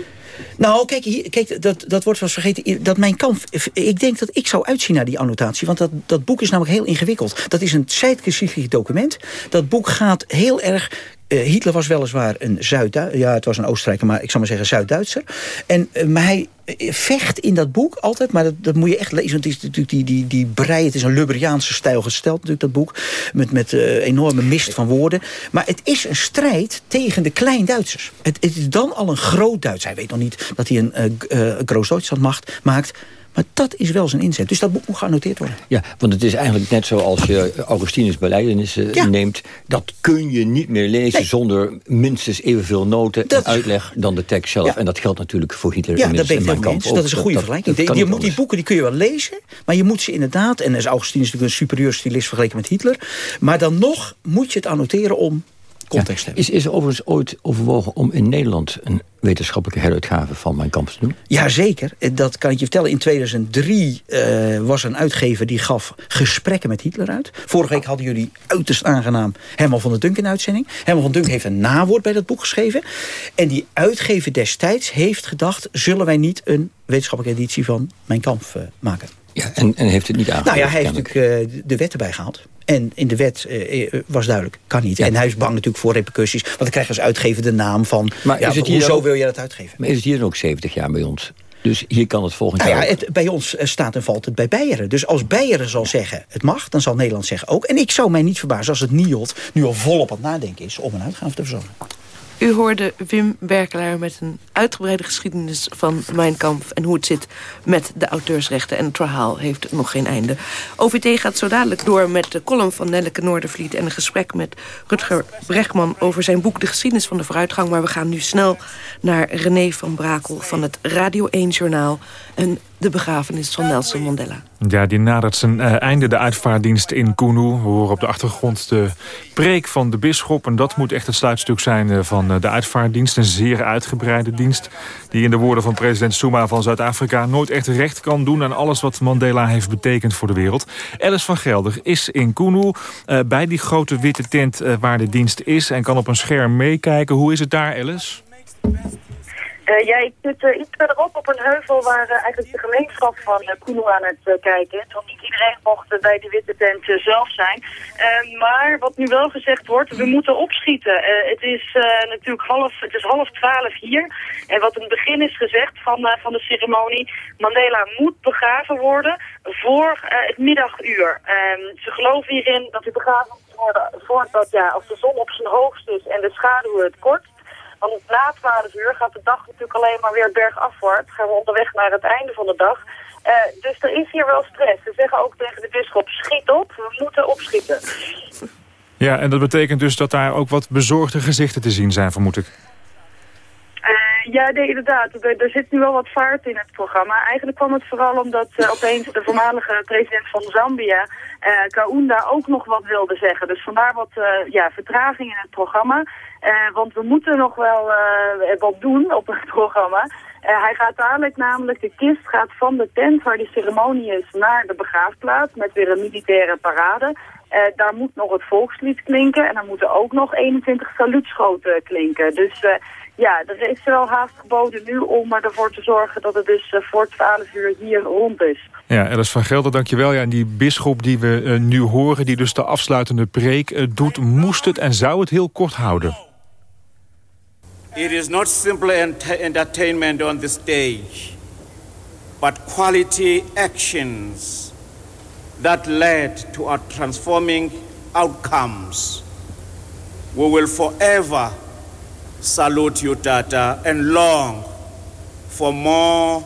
Nou, kijk, hier, kijk dat, dat wordt wel eens vergeten. Dat mijn kamp, ik denk dat ik zou uitzien naar die annotatie. Want dat, dat boek is namelijk heel ingewikkeld. Dat is een zeitgeschichtelijk document. Dat boek gaat heel erg uh, Hitler was weliswaar een Zuid... Ja, het was een Oostenrijker, maar ik zal maar zeggen Zuid-Duitser. En, uh, maar hij vecht in dat boek altijd, maar dat, dat moet je echt lezen. Want het is natuurlijk die, die, die brei, het is een Lubberiaanse stijl gesteld natuurlijk, dat boek. Met, met uh, enorme mist van woorden. Maar het is een strijd tegen de Klein-Duitsers. Het, het, is dan al een groot Duits. Hij weet nog niet dat hij een uh, Groot-Duitsland maakt. Maar dat is wel zijn inzet. Dus dat moet geannoteerd worden. Ja, want het is eigenlijk net zoals je Augustinus beleidenissen ja. neemt. Dat kun je niet meer lezen nee. zonder minstens evenveel noten dat en uitleg dan de tekst zelf. Ja. En dat geldt natuurlijk voor Hitler ja, dat ben ik helemaal eens. Dat is een goede dat, vergelijking. Dat, dat je moet die boeken die kun je wel lezen, maar je moet ze inderdaad... en is Augustinus natuurlijk een superieur stilist vergeleken met Hitler... maar dan nog moet je het annoteren om context ja. Is, is er overigens ooit overwogen om in Nederland... een wetenschappelijke heruitgave van Mijn Kamp te doen? Jazeker. Dat kan ik je vertellen. In 2003 uh, was een uitgever die gaf gesprekken met Hitler uit. Vorige week hadden jullie uiterst aangenaam Herman van der Dunk in uitzending. Herman van Dunk heeft een nawoord bij dat boek geschreven. En die uitgever destijds heeft gedacht... zullen wij niet een wetenschappelijke editie van Mijn Kamp uh, maken? Ja, en, en heeft het niet aangegeven? Nou ja, hij heeft natuurlijk uh, de wet erbij gehaald. En in de wet uh, was duidelijk, kan niet. Ja. En hij is bang natuurlijk voor repercussies. Want dan krijg je als uitgever de naam van... Maar ja, is het hier hoezo ook, wil je dat uitgeven? Maar is het hier dan ook 70 jaar bij ons? Dus hier kan het volgend nou jaar ja, het, Bij ons staat en valt het bij Beieren. Dus als Beieren zal zeggen het mag, dan zal Nederland zeggen ook. En ik zou mij niet verbazen als het NIOD nu al volop aan het nadenken is... om een uitgave te verzorgen. U hoorde Wim Berkelaar met een uitgebreide geschiedenis van Mijn Kamp... en hoe het zit met de auteursrechten. En het verhaal heeft nog geen einde. OVT gaat zo dadelijk door met de column van Nelleke Noordervliet... en een gesprek met Rutger Brechtman over zijn boek... De geschiedenis van de vooruitgang. Maar we gaan nu snel naar René van Brakel van het Radio 1 Journaal. Een de begrafenis van Nelson Mandela. Ja, die nadert zijn uh, einde, de uitvaarddienst in Kunu. We horen op de achtergrond de preek van de bisschop. En dat moet echt het sluitstuk zijn uh, van uh, de uitvaarddienst. Een zeer uitgebreide dienst. Die in de woorden van president Zuma van Zuid-Afrika... nooit echt recht kan doen aan alles wat Mandela heeft betekend voor de wereld. Alice van Gelder is in Kunu bij die grote witte tent waar de dienst is... en kan op een scherm meekijken. Hoe is het daar, Alice? Uh, ja, ik zit uh, iets verderop op een heuvel waar uh, eigenlijk de gemeenschap van uh, aan het kijken is. Want niet iedereen mocht bij de witte tent zelf zijn. maar wat nu wel gezegd wordt, we moeten opschieten. het is natuurlijk half, het is half twaalf hier. En wat in het begin is gezegd van, van de ceremonie, Mandela moet begraven worden voor het middaguur. ze geloven hierin dat hij begraven moet worden voordat, ja, als de zon op zijn hoogst is en de schaduw het kort. Want na 12 uur gaat de dag natuurlijk alleen maar weer bergafwaarts. Gaan we onderweg naar het einde van de dag. Uh, dus er is hier wel stress. Ze zeggen ook tegen de bisschop, schiet op, we moeten opschieten. Ja, en dat betekent dus dat daar ook wat bezorgde gezichten te zien zijn, vermoed ik. Ja, inderdaad. Er, er, zit nu wel wat vaart in het programma. Eigenlijk kwam het vooral omdat uh, opeens de voormalige president van Zambia, uh, Kaunda, ook nog wat wilde zeggen. Dus vandaar wat ja, vertraging in het programma. Want we moeten nog wel wat doen op het programma. Hij gaat dadelijk namelijk, de kist gaat van de tent waar de ceremonie is naar de begraafplaats met weer een militaire parade. daar moet nog het volkslied klinken en er moeten ook nog 21 saluutschoten klinken. Dus ja, er is wel haast geboden nu om ervoor te zorgen dat het dus voor 12 uur hier rond is. Ja, Alice van Gelder, dankjewel. Ja, en die bisschop die we nu horen, die dus de afsluitende preek doet, moest het en zou het heel kort houden. It is not simply ent entertainment on the stage, but quality actions that led to our transforming outcomes. We will forever salute you, Tata, and long for more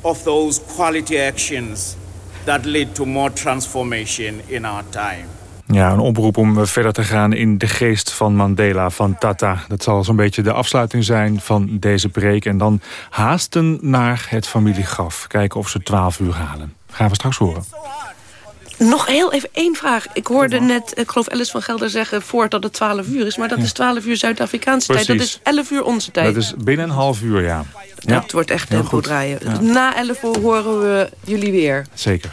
of those quality actions that lead to more transformation in our time. Ja, een oproep om verder te gaan in de geest van Mandela, van Tata. Dat zal zo'n beetje de afsluiting zijn van deze preek. En dan haasten naar het familiegraf. Kijken of ze 12 uur halen. Gaan we straks horen. Nog heel even één vraag. Ik hoorde net, ik geloof Alice van Gelder zeggen... voordat het 12 uur is. Maar dat is 12 uur Zuid-Afrikaanse tijd. Dat is 11 uur onze tijd. Dat is binnen een half uur, ja. Dat wordt echt tempo draaien. Na 11 uur horen we jullie weer. Zeker.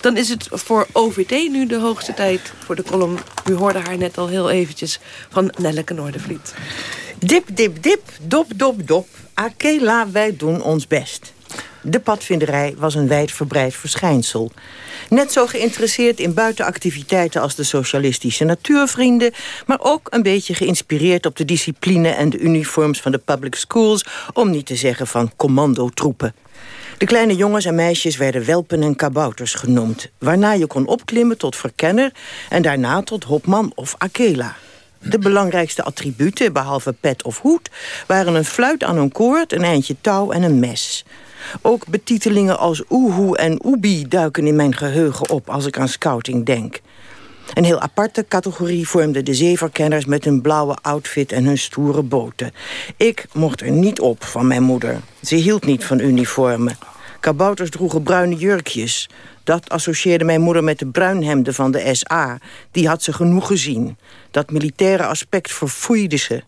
Dan is het voor OVD nu de hoogste tijd voor de column. U hoorde haar net al heel eventjes van Nelleke Noordervliet. Dip, dip, dip, dop, dop, dop. Akela, wij doen ons best. De padvinderij was een wijdverbreid verschijnsel. Net zo geïnteresseerd in buitenactiviteiten als de socialistische natuurvrienden... maar ook een beetje geïnspireerd op de discipline en de uniforms van de public schools... om niet te zeggen van commandotroepen. De kleine jongens en meisjes werden welpen en kabouters genoemd... waarna je kon opklimmen tot verkenner... en daarna tot hopman of akela. De belangrijkste attributen, behalve pet of hoed... waren een fluit aan een koord, een eindje touw en een mes. Ook betitelingen als oehoe en oebi duiken in mijn geheugen op... als ik aan scouting denk. Een heel aparte categorie vormden de zeeverkenners... met hun blauwe outfit en hun stoere boten. Ik mocht er niet op van mijn moeder. Ze hield niet van uniformen. Kabouters droegen bruine jurkjes. Dat associeerde mijn moeder met de bruinhemden van de SA. Die had ze genoeg gezien. Dat militaire aspect verfoeide ze.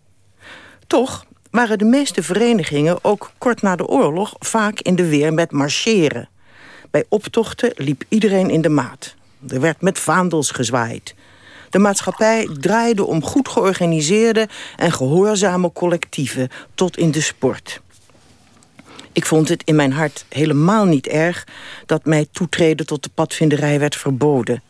Toch waren de meeste verenigingen ook kort na de oorlog... vaak in de weer met marcheren. Bij optochten liep iedereen in de maat. Er werd met vaandels gezwaaid. De maatschappij draaide om goed georganiseerde en gehoorzame collectieven tot in de sport. Ik vond het in mijn hart helemaal niet erg dat mij toetreden tot de padvinderij werd verboden.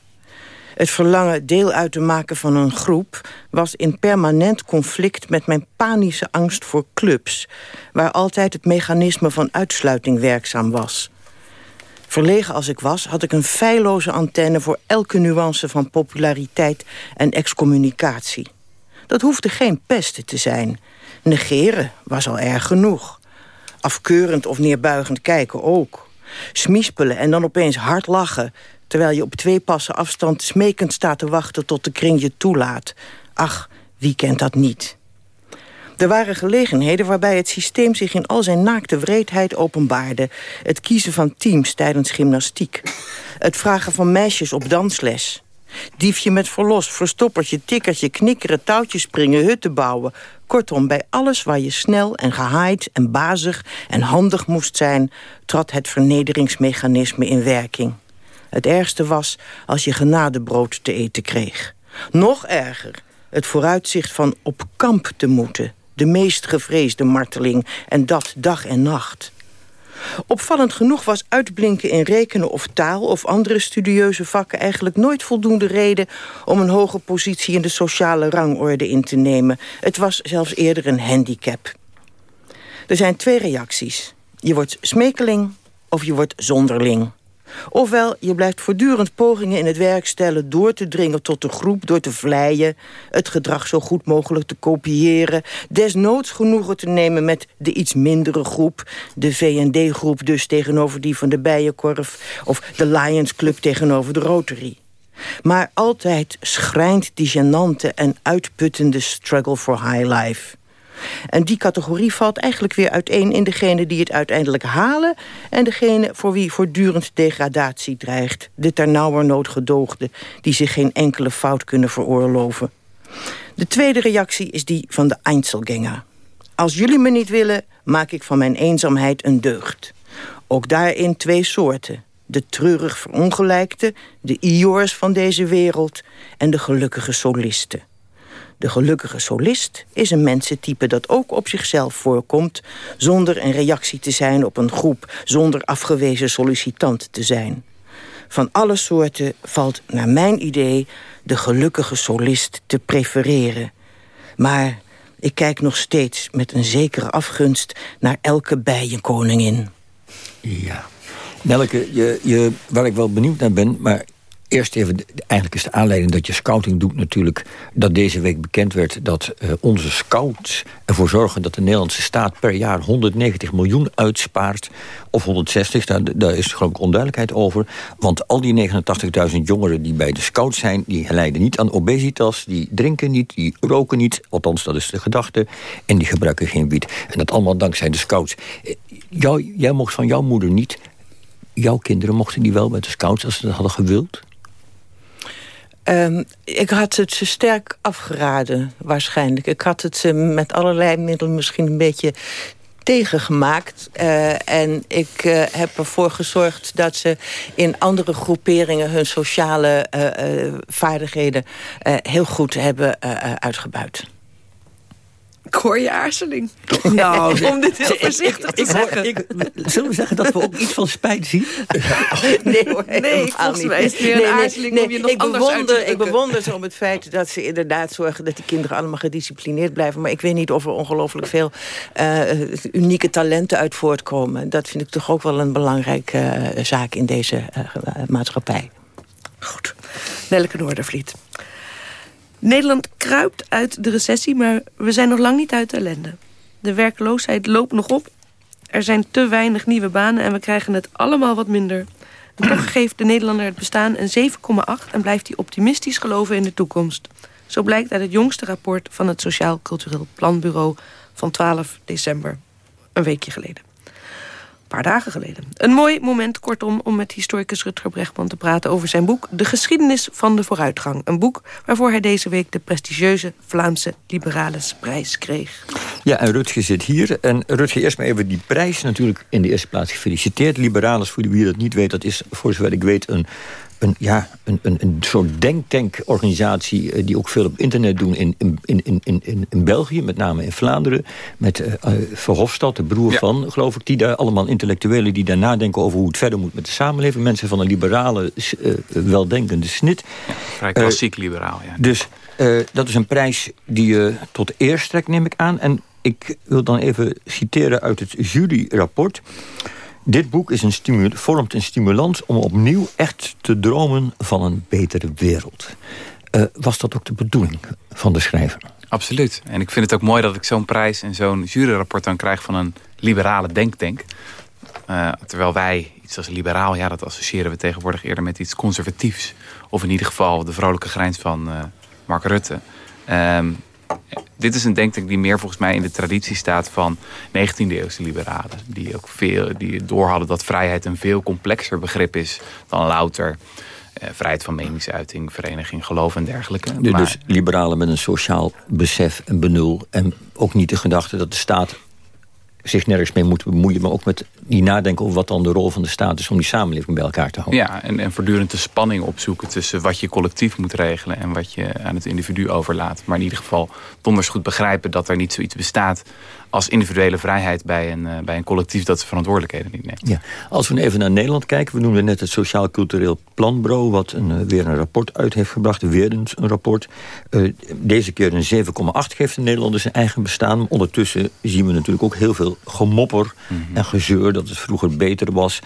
Het verlangen deel uit te maken van een groep was in permanent conflict met mijn panische angst voor clubs, waar altijd het mechanisme van uitsluiting werkzaam was. Verlegen als ik was, had ik een feilloze antenne... voor elke nuance van populariteit en excommunicatie. Dat hoefde geen pesten te zijn. Negeren was al erg genoeg. Afkeurend of neerbuigend kijken ook. Smispelen en dan opeens hard lachen... terwijl je op twee passen afstand smekend staat te wachten... tot de kring je toelaat. Ach, wie kent dat niet? Er waren gelegenheden waarbij het systeem zich in al zijn naakte wreedheid openbaarde. Het kiezen van teams tijdens gymnastiek. Het vragen van meisjes op dansles. Diefje met verlos, verstoppertje, tikkertje, knikkeren, touwtjes springen, hutten bouwen. Kortom, bij alles waar je snel en gehaaid en bazig en handig moest zijn... trad het vernederingsmechanisme in werking. Het ergste was als je genadebrood te eten kreeg. Nog erger, het vooruitzicht van op kamp te moeten. De meest gevreesde marteling, en dat dag en nacht. Opvallend genoeg was uitblinken in rekenen of taal... of andere studieuze vakken eigenlijk nooit voldoende reden... om een hoge positie in de sociale rangorde in te nemen. Het was zelfs eerder een handicap. Er zijn twee reacties. Je wordt smekeling of je wordt zonderling. Ofwel, je blijft voortdurend pogingen in het werk stellen... door te dringen tot de groep, door te vleien... het gedrag zo goed mogelijk te kopiëren... desnoods genoegen te nemen met de iets mindere groep... de V&D-groep dus tegenover die van de Bijenkorf... of de Lions Club tegenover de Rotary. Maar altijd schrijnt die genante en uitputtende struggle for high life... En die categorie valt eigenlijk weer uiteen in degene die het uiteindelijk halen... en degene voor wie voortdurend degradatie dreigt. De ternauwernood gedoogde die zich geen enkele fout kunnen veroorloven. De tweede reactie is die van de Einzelgänger. Als jullie me niet willen, maak ik van mijn eenzaamheid een deugd. Ook daarin twee soorten. De treurig verongelijkte, de Iors van deze wereld... en de gelukkige solisten. De gelukkige solist is een mensentype dat ook op zichzelf voorkomt... zonder een reactie te zijn op een groep, zonder afgewezen sollicitant te zijn. Van alle soorten valt naar mijn idee de gelukkige solist te prefereren. Maar ik kijk nog steeds met een zekere afgunst naar elke bijenkoningin. Ja. Nelke, je, je, waar ik wel benieuwd naar ben... maar Eerst even, eigenlijk is de aanleiding dat je scouting doet natuurlijk... dat deze week bekend werd dat uh, onze scouts ervoor zorgen... dat de Nederlandse staat per jaar 190 miljoen uitspaart. Of 160, daar, daar is geloof ik onduidelijkheid over. Want al die 89.000 jongeren die bij de scouts zijn... die lijden niet aan obesitas, die drinken niet, die roken niet. Althans, dat is de gedachte. En die gebruiken geen wiet. En dat allemaal dankzij de scouts. Eh, jij mocht van jouw moeder niet... Jouw kinderen mochten die wel bij de scouts als ze dat hadden gewild? Um, ik had het ze sterk afgeraden, waarschijnlijk. Ik had het ze met allerlei middelen misschien een beetje tegengemaakt. Uh, en ik uh, heb ervoor gezorgd dat ze in andere groeperingen... hun sociale uh, vaardigheden heel goed hebben uitgebuit. Ik hoor je aarzeling. Nou, om dit heel voorzichtig te zeggen. Ik, zullen we zeggen dat we ook iets van spijt zien? nee hoor, nee, volgens mij is het meer een aarzeling nee, om je nog ik anders bewonder, uit te Ik bewonder ze om het feit dat ze inderdaad zorgen... dat die kinderen allemaal gedisciplineerd blijven. Maar ik weet niet of er ongelooflijk veel uh, unieke talenten uit voortkomen. Dat vind ik toch ook wel een belangrijke uh, zaak in deze uh, maatschappij. Goed. Nelke Noordervliet. Nederland kruipt uit de recessie, maar we zijn nog lang niet uit de ellende. De werkloosheid loopt nog op. Er zijn te weinig nieuwe banen en we krijgen het allemaal wat minder. En toch geeft de Nederlander het bestaan een 7,8... en blijft hij optimistisch geloven in de toekomst. Zo blijkt uit het jongste rapport van het Sociaal Cultureel Planbureau... van 12 december, een weekje geleden paar dagen geleden. Een mooi moment, kortom, om met historicus Rutger Brechtman te praten... over zijn boek De Geschiedenis van de Vooruitgang. Een boek waarvoor hij deze week de prestigieuze Vlaamse Liberalesprijs kreeg. Ja, en Rutger zit hier. En Rutger, eerst maar even die prijs natuurlijk in de eerste plaats gefeliciteerd. Liberales, voor wie dat niet weet, dat is voor zover ik weet... een een, ja, een, een, een soort denktankorganisatie... Uh, die ook veel op internet doen in, in, in, in, in, in België, met name in Vlaanderen. Met uh, Verhofstadt, de broer van, geloof ik. Die daar allemaal intellectuelen die daar nadenken over hoe het verder moet met de samenleving. Mensen van een liberale, uh, weldenkende snit. Ja, vrij klassiek liberaal, ja. Dus dat is een prijs die je tot eer strekt, neem ik aan. En ik wil dan even citeren uit het juryrapport... Dit boek is een vormt een stimulans om opnieuw echt te dromen van een betere wereld. Uh, was dat ook de bedoeling van de schrijver? Absoluut. En ik vind het ook mooi dat ik zo'n prijs en zo'n juryrapport dan krijg van een liberale denktank. Uh, terwijl wij iets als liberaal, ja, dat associëren we tegenwoordig eerder met iets conservatiefs. Of in ieder geval de vrolijke grijns van uh, Mark Rutte. Um, dit is een denktank die meer volgens mij in de traditie staat van 19e eeuwse liberalen. Die ook veel die doorhadden dat vrijheid een veel complexer begrip is dan louter eh, vrijheid van meningsuiting, vereniging, geloof en dergelijke. Dus, dus liberalen met een sociaal besef en benul. En ook niet de gedachte dat de staat zich nergens mee moet bemoeien... maar ook met die nadenken over wat dan de rol van de staat is... om die samenleving bij elkaar te houden. Ja, en, en voortdurend de spanning opzoeken... tussen wat je collectief moet regelen... en wat je aan het individu overlaat. Maar in ieder geval donders goed begrijpen... dat er niet zoiets bestaat als individuele vrijheid bij een, uh, bij een collectief dat zijn verantwoordelijkheden niet neemt. Ja. Als we even naar Nederland kijken, we noemden net het Sociaal Cultureel Planbureau, wat een, uh, weer een rapport uit heeft gebracht, weer een, een rapport. Uh, deze keer een 7,8 geeft de Nederlander zijn eigen bestaan. Ondertussen zien we natuurlijk ook heel veel gemopper mm -hmm. en gezeur dat het vroeger beter was.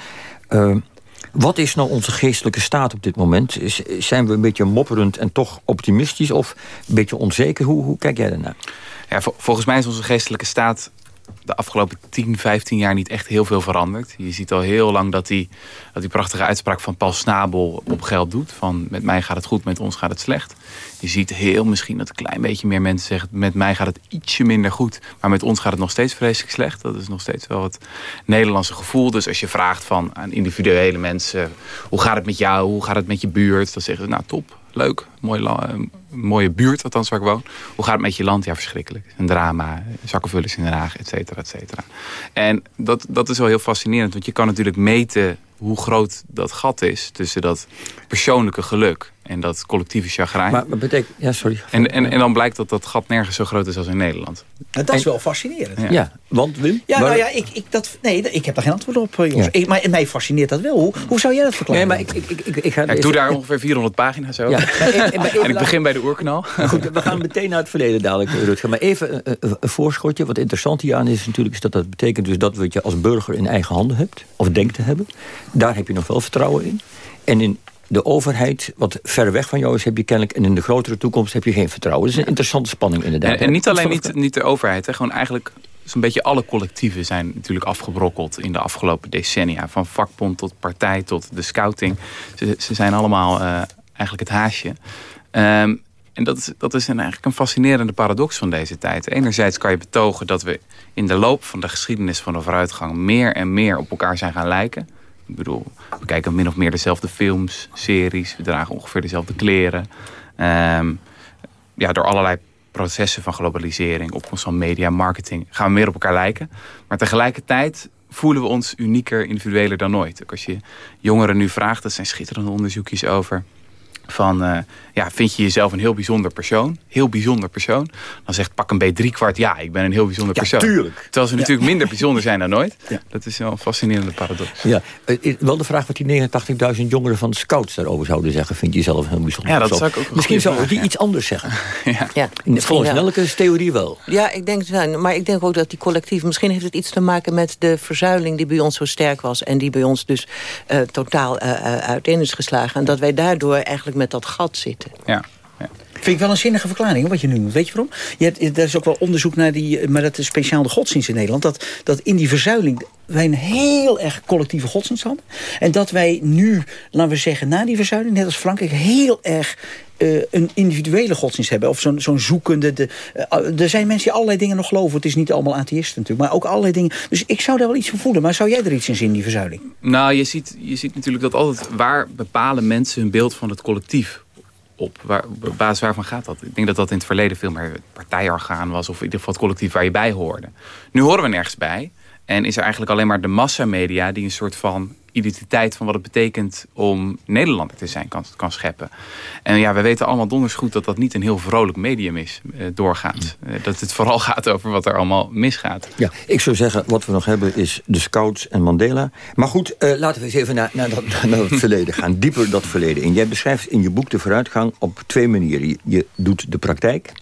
Wat is nou onze geestelijke staat op dit moment? Zijn we een beetje mopperend en toch optimistisch of een beetje onzeker? Hoe, hoe kijk jij daarnaar? Ja, volgens mij is onze geestelijke staat de afgelopen 10, 15 jaar niet echt heel veel veranderd. Je ziet al heel lang dat die, dat die prachtige uitspraak van Paul Snabel op geld doet. Van met mij gaat het goed, met ons gaat het slecht. Je ziet heel misschien dat een klein beetje meer mensen zeggen... met mij gaat het ietsje minder goed, maar met ons gaat het nog steeds vreselijk slecht. Dat is nog steeds wel het Nederlandse gevoel. Dus als je vraagt van aan individuele mensen... hoe gaat het met jou, hoe gaat het met je buurt? Dan zeggen ze, nou top, leuk, mooi, mooie buurt, althans waar ik woon. Hoe gaat het met je land? Ja, verschrikkelijk. Een drama, zakkenvullers in Den Haag, et cetera, et cetera. En dat, dat is wel heel fascinerend, want je kan natuurlijk meten hoe groot dat gat is tussen dat persoonlijke geluk en dat collectieve chagrijn. Maar, maar betekent, ja, sorry. En, en, en dan blijkt dat dat gat nergens zo groot is als in Nederland. Nou, dat is wel fascinerend. Ja, ja want Wim? Ja, nou ja, ik, ik, dat, nee, ik heb daar geen antwoord op, jongens. Ja. Ik, maar mij fascineert dat wel. Hoe, hoe zou jij dat verklaren? Nee, maar ik, ik, ik, ik, ga ja, ik doe daar ongeveer 400 pagina's over. Ja. en ik begin bij de oerkanaal. Goed, we gaan meteen naar het verleden dadelijk, Rutger. Maar even een, een, een voorschotje. Wat interessant hieraan is natuurlijk... is dat dat betekent dus dat wat je als burger in eigen handen hebt... of denkt te hebben. Daar heb je nog wel vertrouwen in. En in de overheid, wat ver weg van jou is, heb je kennelijk... en in de grotere toekomst heb je geen vertrouwen. Dat is een interessante spanning inderdaad. En, en niet alleen niet, niet de overheid, hè, gewoon eigenlijk... Zo'n beetje alle collectieven zijn natuurlijk afgebrokkeld in de afgelopen decennia. Van vakbond tot partij tot de scouting. Ze, ze zijn allemaal uh, eigenlijk het haasje. Um, en dat is, dat is een, eigenlijk een fascinerende paradox van deze tijd. Enerzijds kan je betogen dat we in de loop van de geschiedenis van de vooruitgang... meer en meer op elkaar zijn gaan lijken. Ik bedoel, we kijken min of meer dezelfde films, series. We dragen ongeveer dezelfde kleren. Um, ja, door allerlei processen van globalisering, opkomst van media, marketing... gaan we meer op elkaar lijken. Maar tegelijkertijd voelen we ons unieker, individueler dan ooit. Ook als je jongeren nu vraagt, dat zijn schitterende onderzoekjes over van, uh, ja, vind je jezelf een heel bijzonder persoon? Heel bijzonder persoon. Dan zegt pak een B drie kwart, ja, ik ben een heel bijzonder persoon. Ja, tuurlijk. Terwijl ze natuurlijk minder bijzonder zijn dan ooit. Ja. Dat is wel een fascinerende paradox. Ja, uh, wel de vraag wat die 89.000 jongeren van de scouts daarover zouden zeggen. Vind je jezelf een heel bijzonder ja, dat persoon? Zou ik ook Misschien zouden die iets anders zeggen. ja. ja. Volgens Nelke's theorie wel. Ja, ik denk, maar ik denk ook dat die collectief... misschien heeft het iets te maken met de verzuiling die bij ons zo sterk was... en die bij ons dus uh, totaal uiteen is geslagen. En dat wij daardoor eigenlijk met dat gat zitten. Ja. Vind ik wel een zinnige verklaring, wat je nu noemt. Weet je waarom? Je hebt, er is ook wel onderzoek naar die, maar dat is speciaal de godsdienst in Nederland. Dat, dat in die verzuiling wij een heel erg collectieve godsdienst hadden. En dat wij nu, laten we zeggen, na die verzuiling, net als Frankrijk, heel erg uh, een individuele godsdienst hebben. Of zo'n zo'n zoekende... De, uh, er zijn mensen die allerlei dingen nog geloven. Het is niet allemaal atheïsten natuurlijk. Maar ook allerlei dingen. Dus ik zou daar wel iets van voelen. Maar zou jij er iets in zien, die verzuiling? Nou, je ziet, je ziet natuurlijk dat altijd... waar bepalen mensen hun beeld van het collectief op? Waar, op basis waarvan gaat dat? Ik denk dat dat in het verleden veel meer partijorgaan was... of in ieder geval het collectief waar je bij hoorde. Nu horen we nergens bij. En is er eigenlijk alleen maar de massamedia... die een soort van identiteit van wat het betekent om Nederlander te zijn kan, kan scheppen. En ja, we weten allemaal donders goed dat dat niet een heel vrolijk medium is eh, doorgaans. Eh, dat het vooral gaat over wat er allemaal misgaat. Ja, ik zou zeggen, wat we nog hebben is de Scouts en Mandela. Maar goed, eh, laten we eens even naar, naar, dat, naar het verleden gaan. Dieper dat verleden in. Jij beschrijft in je boek de vooruitgang op twee manieren. Je doet de praktijk,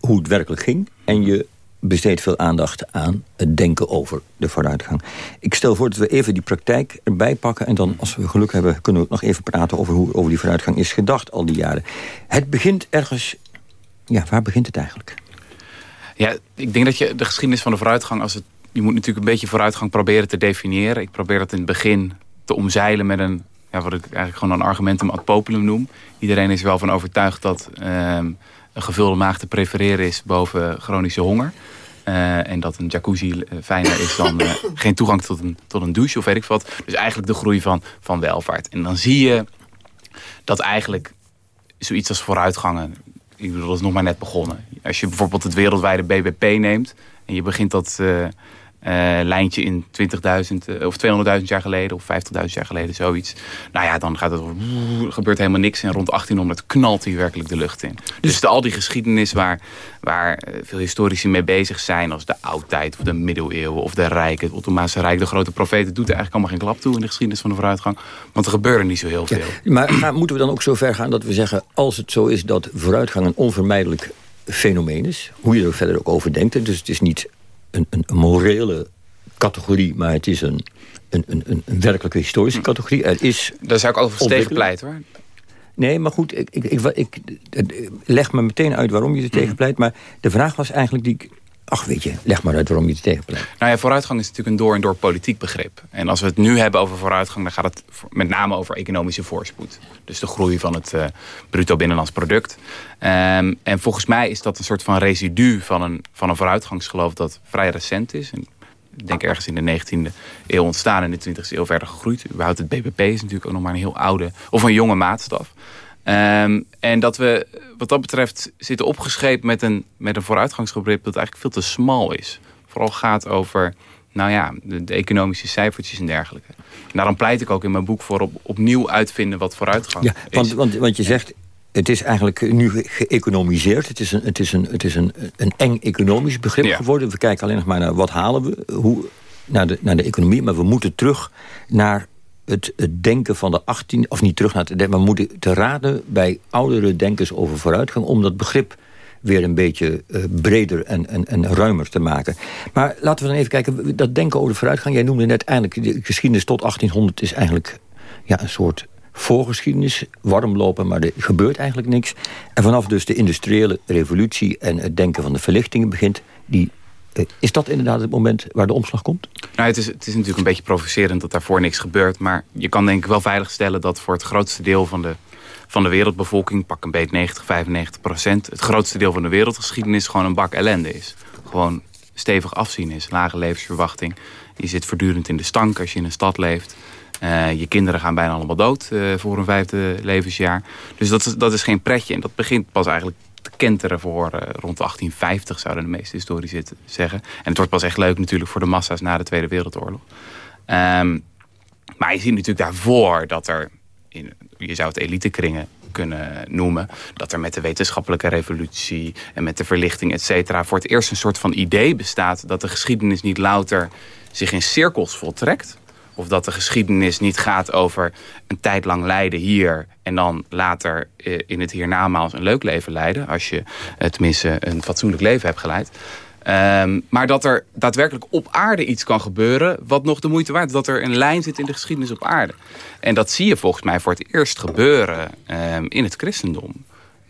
hoe het werkelijk ging... en je besteedt veel aandacht aan het denken over de vooruitgang. Ik stel voor dat we even die praktijk erbij pakken... en dan, als we geluk hebben, kunnen we nog even praten... over hoe over die vooruitgang is gedacht al die jaren. Het begint ergens... Ja, waar begint het eigenlijk? Ja, ik denk dat je de geschiedenis van de vooruitgang... Als het, je moet natuurlijk een beetje vooruitgang proberen te definiëren. Ik probeer dat in het begin te omzeilen met een... Ja, wat ik eigenlijk gewoon een argumentum ad populum noem. Iedereen is wel van overtuigd dat... Uh, een gevulde maag te prefereren is boven chronische honger. Uh, en dat een jacuzzi fijner is dan uh, geen toegang tot een, tot een douche of weet ik wat. Dus eigenlijk de groei van, van welvaart. En dan zie je dat eigenlijk zoiets als vooruitgangen... Ik bedoel, dat is nog maar net begonnen. Als je bijvoorbeeld het wereldwijde BBP neemt... en je begint dat... Uh, uh, lijntje in 20.000 uh, of 200.000 jaar geleden of 50.000 jaar geleden, zoiets. Nou ja, dan gaat het, gebeurt helemaal niks en rond 1800 knalt hij werkelijk de lucht in. Dus de, al die geschiedenis waar, waar uh, veel historici mee bezig zijn, als de oudtijd of de middeleeuwen of de Rijk, het Ottomaanse Rijk, de grote profeten, doet er eigenlijk allemaal geen klap toe in de geschiedenis van de vooruitgang. Want er gebeurde niet zo heel veel. Ja, maar, maar moeten we dan ook zo ver gaan dat we zeggen, als het zo is dat vooruitgang een onvermijdelijk fenomeen is, hoe je er verder ook over denkt, dus het is niet een, een, een morele categorie, maar het is een, een, een, een werkelijke historische categorie. Er is Daar zou ik overigens tegen pleiten hoor. Nee, maar goed, ik, ik, ik, ik, leg me meteen uit waarom je er tegen pleit. Maar de vraag was eigenlijk die ik... Ach, weet je, leg maar uit waarom je er tegen pleit. Nou ja, vooruitgang is natuurlijk een door en door politiek begrip. En als we het nu hebben over vooruitgang... dan gaat het met name over economische voorspoed. Dus de groei van het uh, bruto binnenlands product. Um, en volgens mij is dat een soort van residu van een, van een vooruitgangsgeloof... dat vrij recent is. Ik denk ergens in de 19e eeuw ontstaan... en in de 20e eeuw verder gegroeid. Überhaupt het BBP is natuurlijk ook nog maar een heel oude... of een jonge maatstaf. Um, en dat we wat dat betreft zitten opgescheept met een, met een vooruitgangsbegrip dat eigenlijk veel te smal is. Vooral gaat over nou ja, de, de economische cijfertjes en dergelijke. En daarom pleit ik ook in mijn boek voor op, opnieuw uitvinden wat vooruitgang ja, want, is. Want, want je zegt, het is eigenlijk nu geëconomiseerd. Het is een, het is een, het is een, een eng economisch begrip ja. geworden. We kijken alleen nog maar naar wat halen we, hoe, naar, de, naar de economie. Maar we moeten terug naar het, denken van de 18... of niet terug naar het denken, maar we moeten te raden... bij oudere denkers over vooruitgang... om dat begrip weer een beetje uh, breder en, en, en ruimer te maken. Maar laten we dan even kijken, dat denken over de vooruitgang... jij noemde net eigenlijk, de geschiedenis tot 1800 is eigenlijk ja, een soort voorgeschiedenis, warm lopen, maar er gebeurt eigenlijk niks. En vanaf dus de industriële revolutie en het denken van de verlichtingen begint... die is dat inderdaad het moment waar de omslag komt? Nou, het, is, het is natuurlijk een beetje provocerend dat daarvoor niks gebeurt. Maar je kan denk ik wel veiligstellen dat voor het grootste deel van de, van de wereldbevolking... pak een beetje 90, 95 procent... het grootste deel van de wereldgeschiedenis gewoon een bak ellende is. Gewoon stevig afzien is. Lage levensverwachting. Je zit voortdurend in de stank als je in een stad leeft. Uh, je kinderen gaan bijna allemaal dood uh, voor een vijfde levensjaar. Dus dat dat is geen pretje. En dat begint pas eigenlijk te kenteren voor uh, rond 1850, zouden de meeste historici zeggen. En het wordt pas echt leuk natuurlijk voor de massa's na de Tweede Wereldoorlog. Um, maar je ziet natuurlijk daarvoor dat er, in, je zou het elitekringen kunnen noemen... dat er met de wetenschappelijke revolutie en met de verlichting, et cetera... voor het eerst een soort van idee bestaat... dat de geschiedenis niet louter zich in cirkels voltrekt... Of dat de geschiedenis niet gaat over een tijd lang lijden hier... en dan later in het hiernamaals een leuk leven leiden... als je tenminste een fatsoenlijk leven hebt geleid. Um, maar dat er daadwerkelijk op aarde iets kan gebeuren... wat nog de moeite waard is. Dat er een lijn zit in de geschiedenis op aarde. En dat zie je volgens mij voor het eerst gebeuren um, in het christendom.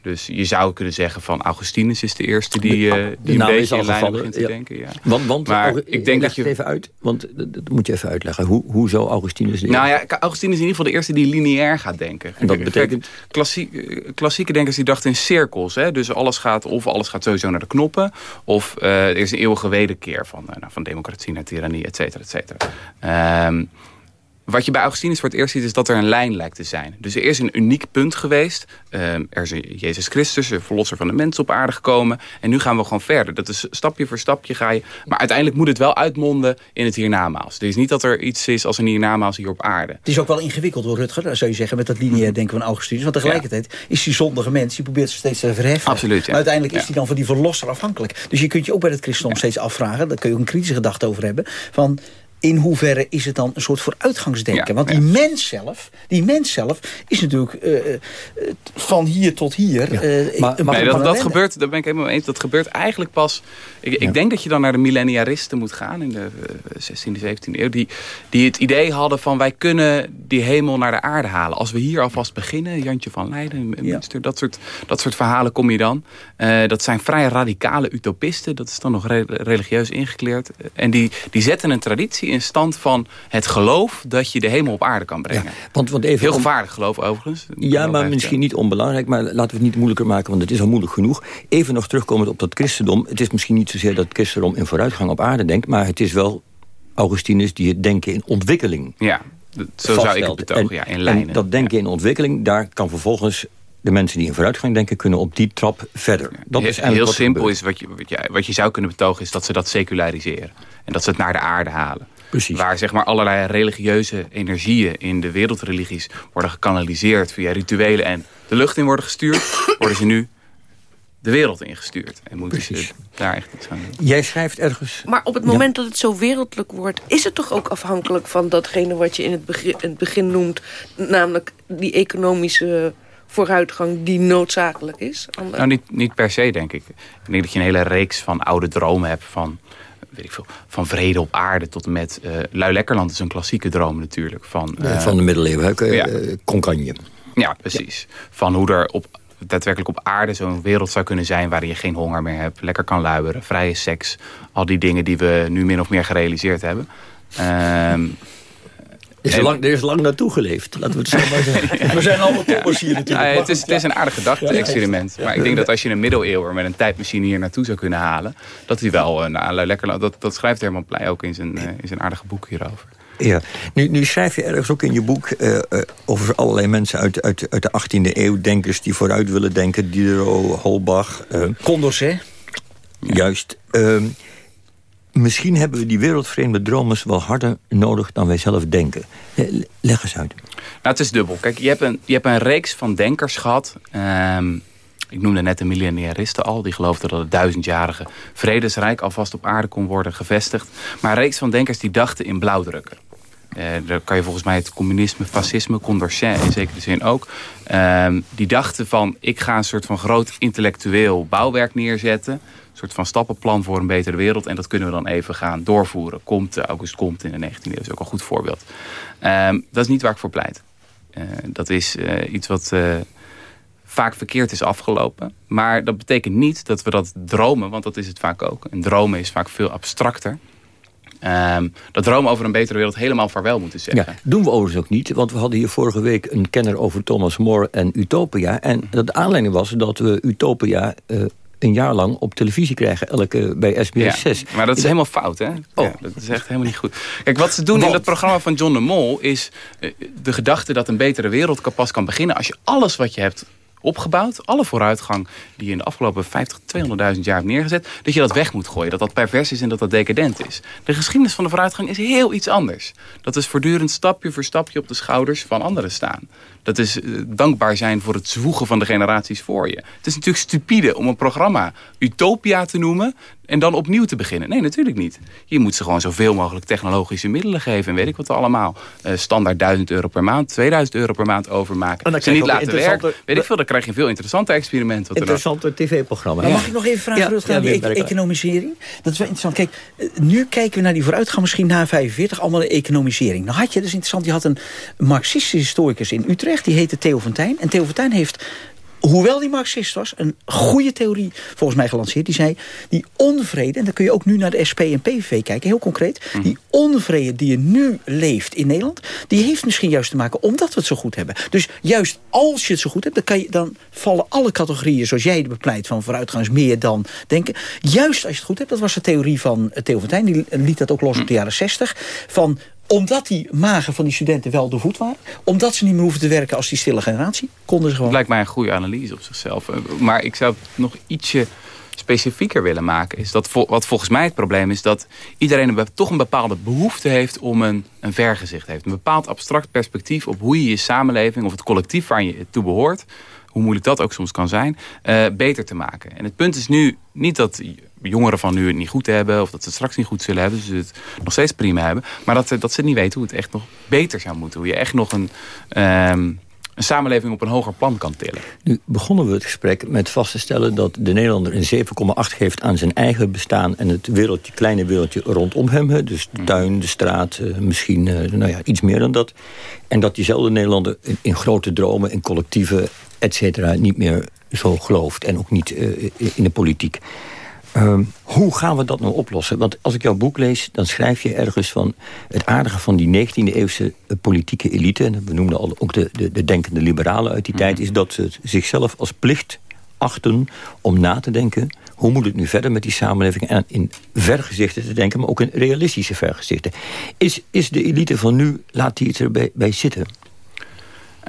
Dus je zou kunnen zeggen van Augustinus is de eerste die, uh, die een beetje in lijn begint te ja. denken. Ja. Want, want maar ik denk dat je het even uit, want dat moet je even uitleggen. Hoe, hoe zou Augustinus? Nou ja, Augustinus is in ieder geval de eerste die lineair gaat denken. En dat betekent klassiek, klassieke denkers die dachten in cirkels. Hè? Dus alles gaat of alles gaat sowieso naar de knoppen, of uh, er is een eeuwige wederkeer van, uh, nou, van democratie naar tirannie, et cetera, et cetera. Um, wat je bij Augustinus voor het eerst ziet is dat er een lijn lijkt te zijn. Dus er is een uniek punt geweest. Uh, er is Jezus Christus, de verlosser van de mensen op aarde gekomen. En nu gaan we gewoon verder. Dat is stapje voor stapje ga je. Maar uiteindelijk moet het wel uitmonden in het hiernamaals. Het is niet dat er iets is als een hiernamaals hier op aarde. Het is ook wel ingewikkeld hoor, Rutger, zou je zeggen, met dat lineair denken van Augustinus. Want tegelijkertijd ja. is die zondige mens, die probeert zich steeds te verheffen. Absoluut, ja. Maar uiteindelijk is hij dan van die verlosser afhankelijk. Dus je kunt je ook bij het christendom steeds afvragen, daar kun je ook een kritische gedachte over hebben, van in hoeverre is het dan een soort vooruitgangsdenken? Ja, Want die ja. mens zelf, die mens zelf is natuurlijk uh, van hier tot hier. Ja. Uh, maar, maar nee, dat, dat gebeurt, daar ben ik helemaal mee eens. Dat gebeurt eigenlijk pas. Ik, ik denk dat je dan naar de millenniaristen moet gaan in de 16e, 17e eeuw. Die, die het idee hadden van wij kunnen die hemel naar de aarde halen. Als we hier alvast beginnen, Jantje van Leiden, Münster, dat, soort, dat soort verhalen kom je dan. Uh, dat zijn vrij radicale utopisten. Dat is dan nog re religieus ingekleerd. En die, die zetten een traditie in stand van het geloof dat je de hemel op aarde kan brengen. want, want even Heel gevaarlijk geloof overigens. Ja, maar misschien niet onbelangrijk. Maar laten we het niet moeilijker maken, want het is al moeilijk genoeg. Even nog terugkomend op dat christendom. Het is misschien niet zozeer dat het christendom in vooruitgang op aarde denkt... maar het is wel Augustinus die het denken in ontwikkeling Ja, zo zou ik het betogen, En- ja, in lijnen. En dat denken in ontwikkeling, daar kan vervolgens... de mensen die in vooruitgang denken, kunnen op die trap verder. Dat Heel- is heel wat simpel is wat je, wat, je, wat je zou kunnen betogen is dat ze dat seculariseren. En dat ze het naar de aarde halen. Precies. Waar zeg maar allerlei religieuze energieën in de wereldreligies worden gekanaliseerd via rituelen en de lucht in worden gestuurd, worden ze nu de wereld ingestuurd. En moeten ze daar echt iets aan doen. Jij schrijft ergens... Maar op het moment dat het zo wereldlijk wordt... is het toch ook afhankelijk van datgene wat je in het begin, in het begin noemt... namelijk die economische vooruitgang die noodzakelijk is? Ander- Nou, niet, niet per se, denk ik. Ik denk dat je een hele reeks van oude dromen hebt van... Weet ik veel, van vrede op aarde tot en met... eh Lui Lekkerland is een klassieke droom natuurlijk. Van, Eh, van de middeleeuwen? Eh, ja. eh. Ja, precies. Van hoe er op, daadwerkelijk op aarde zo'n wereld zou kunnen zijn... waarin je geen honger meer hebt, lekker kan luieren, vrije seks. Al die dingen die we nu min of meer gerealiseerd hebben. Ehm, is, en- lang, er is lang naartoe geleefd, laten we het zo maar zeggen. We zijn allemaal toppers hier natuurlijk. Ja, het, is, het is een aardig gedachte-experiment. Ja, ja, Maar ik denk dat als je een middeleeuwer met een tijdmachine hier naartoe zou kunnen halen... dat hij wel uh, nou, lekker... Dat, dat schrijft Herman Pleij ook in zijn, uh, in zijn aardige boek hierover. Ja, nu, nu schrijf je ergens ook in je boek uh, uh, over allerlei mensen uit, uit, uit de 18e eeuw, denkers die vooruit willen denken, Diderot, Holbach. Uh, Condorcet. Juist. Uh, misschien hebben we die wereldvreemde dromers wel harder nodig dan wij zelf denken. Leg eens uit. Nou, het is dubbel. Kijk, je hebt een, je hebt een reeks van denkers gehad. Um, ik noemde net de millennialisten al. Die geloofden dat het duizendjarige vredesrijk alvast op aarde kon worden gevestigd. Maar een reeks van denkers die dachten in blauwdrukken. Uh, daar kan je volgens mij het communisme, fascisme, Condorcet in zekere zin ook. Um, die dachten van, ik ga een soort van groot intellectueel bouwwerk neerzetten. Een soort van stappenplan voor een betere wereld. En dat kunnen we dan even gaan doorvoeren. Komt, August Comte in de 19e eeuw is ook een goed voorbeeld. Um, dat is niet waar ik voor pleit. Uh, dat is uh, iets wat vaak verkeerd is afgelopen. Maar dat betekent niet dat we dat dromen, want dat is het vaak ook. En dromen is vaak veel abstracter. Um, dat dromen over een betere wereld helemaal vaarwel moeten zeggen. Ja, doen we overigens ook niet. Want we hadden hier vorige week een kenner over Thomas More en Utopia. En dat de aanleiding was dat we Utopia... een jaar lang op televisie krijgen, elke bij SBS ja, 6. Maar dat is helemaal fout, hè? Oh. Ja, dat is echt helemaal niet goed. Kijk, wat ze doen Want? in dat programma van John de Mol... is uh, de gedachte dat een betere wereld pas kan beginnen... als je alles wat je hebt opgebouwd. Alle vooruitgang die je in de afgelopen 50, 200.000 jaar hebt neergezet. Dat je dat weg moet gooien. Dat dat pervers is en dat dat decadent is. De geschiedenis van de vooruitgang is heel iets anders. Dat is voortdurend stapje voor stapje op de schouders van anderen staan. Dat is uh, dankbaar zijn voor het zwoegen van de generaties voor je. Het is natuurlijk stupide om een programma Utopia te noemen... en dan opnieuw te beginnen. Nee, natuurlijk niet. Je moet ze gewoon zoveel mogelijk technologische middelen geven... en weet ik wat allemaal. Uh, standaard 1000 euro per maand, 2000 euro per maand overmaken. En dan ze niet laten werken. Weet ik veel, dan krijg je een veel interessanter experiment. Interessante tv-programma. Ja. Mag ik nog even vragen, ja, Rutger, ja, die e economisering? Dat is wel interessant. Kijk, nu kijken we naar die vooruitgang misschien na 45, allemaal de economisering. Nou had je, dat is interessant, je had een marxistische historicus in Utrecht... die heette Theo Fontijn. En Theo Fontijn heeft hoewel die marxist was, een goede theorie volgens mij gelanceerd. Die zei, die onvrede, en dan kun je ook nu naar de SP en PVV kijken, heel concreet. Mm. Die onvrede die je nu leeft in Nederland, die heeft misschien juist te maken omdat we het zo goed hebben. Dus juist als je het zo goed hebt, dan, kan je, dan vallen alle categorieën zoals jij bepleit van vooruitgangs meer dan denken. Juist als je het goed hebt, dat was de theorie van Theo Fontijn, die liet dat ook los op de jaren 60, van omdat die magen van die studenten wel doorvoed waren. Omdat ze niet meer hoeven te werken als die stille generatie. Konden ze gewoon. Dat lijkt mij een goede analyse op zichzelf. Maar ik zou het nog ietsje specifieker willen maken. Is dat wat volgens mij het probleem is dat iedereen een, toch een bepaalde behoefte heeft om een, een vergezicht heeft. Een bepaald abstract perspectief op hoe je je samenleving of het collectief waar je toe behoort hoe moeilijk dat ook soms kan zijn, uh, beter te maken. En het punt is nu niet dat jongeren van nu het niet goed hebben... of dat ze het straks niet goed zullen hebben, dus ze het nog steeds prima hebben... maar dat, dat ze niet weten hoe het echt nog beter zou moeten. Hoe je echt nog een, um, een samenleving op een hoger plan kan tillen. Nu begonnen we het gesprek met vast te stellen... dat de Nederlander een 7,8 geeft aan zijn eigen bestaan... en het wereldje, kleine wereldje rondom hem. Dus de tuin, de straat, uh, misschien uh, nou ja, iets meer dan dat. En dat diezelfde Nederlander in, in grote dromen, in collectieve et cetera, niet meer zo gelooft. En ook niet uh, in de politiek. Ehm, hoe gaan we dat nou oplossen? Want als ik jouw boek lees, dan schrijf je ergens van... het aardige van die 19e-eeuwse eh, politieke elite... en we noemden al ook de, de, de denkende liberalen uit die mhm. tijd... is dat ze zichzelf als plicht achten om na te denken... hoe moet het nu verder met die samenleving... en in vergezichten te denken, maar ook in realistische vergezichten. Is, is de elite van nu, laat die het erbij bij zitten?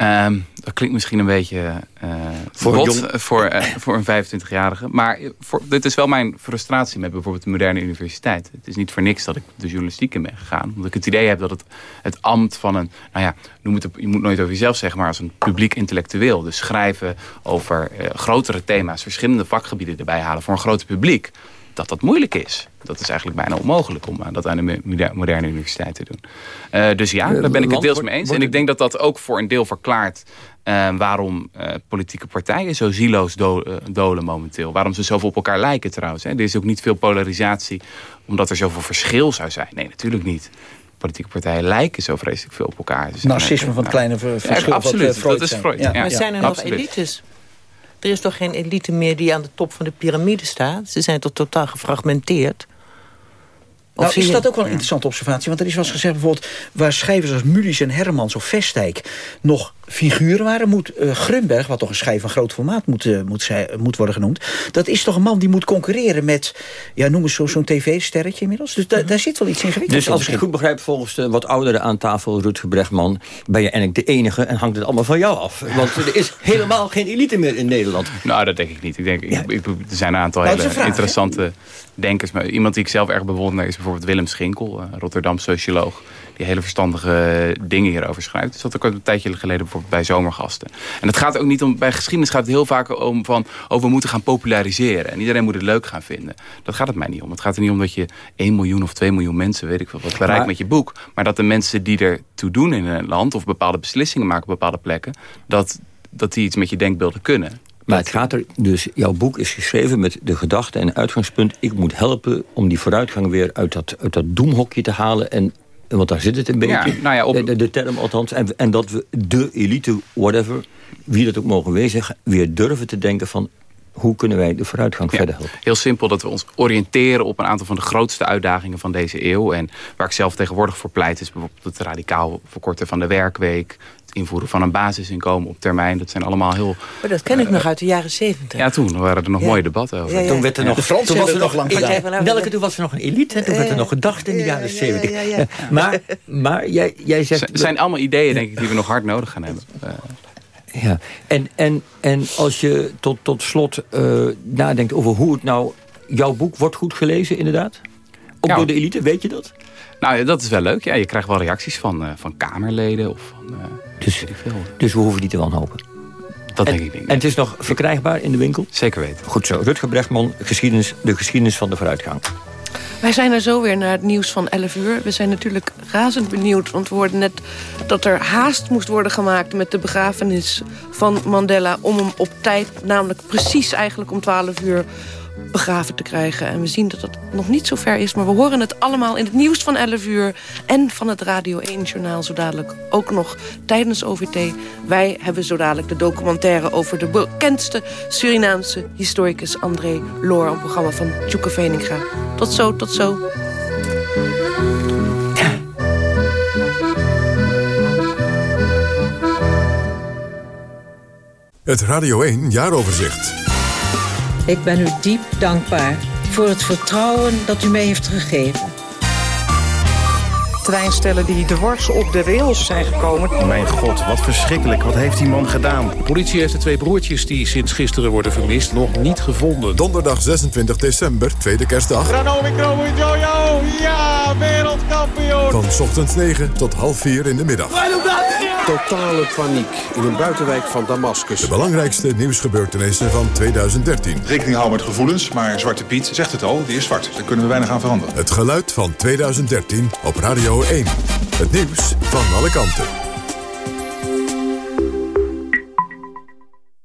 Um, dat klinkt misschien een beetje uh, voor, bot, voor, uh, voor een 25-jarige. Maar voor, dit is wel mijn frustratie met bijvoorbeeld de moderne universiteit. Het is niet voor niks dat ik de journalistiek in ben gegaan. Omdat ik het idee heb dat het, het ambt van een... Nou ja, noem het, je moet nooit over jezelf zeggen, maar als een publiek intellectueel. Dus schrijven over uh, grotere thema's, verschillende vakgebieden erbij halen voor een groot publiek dat dat moeilijk is. Dat is eigenlijk bijna onmogelijk om dat aan de moderne universiteit te doen. Uh, dus ja, daar ben ik het deels mee eens. En ik denk dat dat ook voor een deel verklaart uh, waarom uh, politieke partijen zo zieloos do dolen momenteel. Waarom ze zoveel op elkaar lijken trouwens. Hè. Er is ook niet veel polarisatie omdat er zoveel verschil zou zijn. Nee, natuurlijk niet politieke partijen lijken zo vreselijk veel op elkaar. Narcisme van het kleine verschil. Ja, absoluut, dat is Freud. Ja. maar zijn er nog elites? Er is toch geen elite meer die aan de top van de piramide staat? Ze zijn toch totaal gefragmenteerd? nou, is dat ook wel een interessante observatie. Want er is wel eens gezegd bijvoorbeeld... waar schrijvers als Mulis en Hermans of Vestijk... nog figuren waren, moet uh, Grunberg... wat toch een schrijver van groot formaat moet, uh, moet, zij, moet worden genoemd... dat is toch een man die moet concurreren met... ja, noem eens zo'n tv-sterretje inmiddels. Dus da daar zit wel iets ingewikkelds Dus als ik het goed begrijp, volgens de wat ouderen aan tafel... Rutger Brechtman, ben je eigenlijk de enige... en hangt het allemaal van jou af. Want er is helemaal geen elite meer in Nederland. Nou, dat denk ik niet. Ik denk, ik, er zijn een aantal nou, hele interessante denkers. Maar iemand die ik zelf erg bewonder is bijvoorbeeld Willem Schinkel, Rotterdam socioloog. Die hele verstandige dingen hierover schrijft. Dus dat ook een tijdje geleden bijvoorbeeld bij zomergasten. En het gaat ook niet om, bij geschiedenis gaat het heel vaak om van, oh, we moeten gaan populariseren. En iedereen moet het leuk gaan vinden. Dat gaat het mij niet om. Het gaat er niet om dat je 1 miljoen of 2 miljoen mensen, weet ik veel, wat bereikt met je boek. Maar dat de mensen die er toe doen in een land of bepaalde beslissingen maken op bepaalde plekken, dat, dat die iets met je denkbeelden kunnen. Maar het gaat er dus, jouw boek is geschreven met de gedachte en uitgangspunt... ik moet helpen om die vooruitgang weer uit dat, uit dat doemhokje te halen... en want daar zit het een beetje, nou ja, op... de, de, term althans. En, en dat we de elite, whatever, wie dat ook mogen wezen... weer durven te denken van hoe kunnen wij de vooruitgang verder helpen? Heel simpel dat we ons oriënteren op een aantal van de grootste uitdagingen van deze eeuw. En waar ik zelf tegenwoordig voor pleit is bijvoorbeeld het radicaal verkorten van de werkweek invoeren van een basisinkomen op termijn. Dat zijn allemaal heel... Maar dat ken ik nog uit de jaren zeventig. Ja, toen waren er nog mooie debatten over. Toen werd er nog, de toen was er nog lang gedaan. Welke, toen was er nog een elite. Toen werd er nog gedacht in de jaren zeventig. Maar, maar jij, jij zegt... Het zijn allemaal ideeën, denk ik, die we nog hard nodig gaan hebben. Ja, en, en, en als je tot, tot slot uh, nadenkt over hoe het nou... Jouw boek wordt goed gelezen, inderdaad? Ook door de elite, weet je dat? Nou, ja, dat is wel leuk. Ja, je krijgt wel reacties van, uh, van Kamerleden of van... Uh, dus, dus we hoeven niet te wanhopen. Dat denk ik niet. En het is nog verkrijgbaar in de winkel? Zeker weten. Goed zo. Rutger Brechtman, geschiedenis, de geschiedenis van de vooruitgang. Wij zijn er zo weer naar het nieuws van 11 uur. We zijn natuurlijk razend benieuwd, want we hoorden net dat er haast moest worden gemaakt met de begrafenis van Mandela om hem op tijd, namelijk precies eigenlijk om 12 uur begraven te krijgen. En we zien dat het nog niet zo ver is, maar we horen het allemaal in het nieuws van 11 uur en van het Radio 1-journaal zo dadelijk ook nog tijdens OVT. Wij hebben zo dadelijk de documentaire over de bekendste Surinaamse historicus André Loor, een programma van Tjoeke Veninga. Tot zo, tot zo. Het Radio 1 jaaroverzicht. Ik ben u diep dankbaar voor het vertrouwen dat u mij heeft gegeven. Treinstellen die dwars op de rails zijn gekomen. Mijn god, wat verschrikkelijk. Wat heeft die man gedaan? De politie heeft de twee broertjes die sinds gisteren worden vermist nog niet gevonden. Donderdag 26 december, tweede kerstdag. Jojo, ja, wereldkampioen. Van ochtends 9 tot half 4 in de middag. Totale paniek in een buitenwijk van Damascus. De belangrijkste nieuwsgebeurtenissen van 2013. Rekening houden met gevoelens, maar Zwarte Piet zegt het al, die is zwart. Daar kunnen we weinig aan veranderen. Het geluid van 2013 op Radio 1. Het nieuws van alle kanten.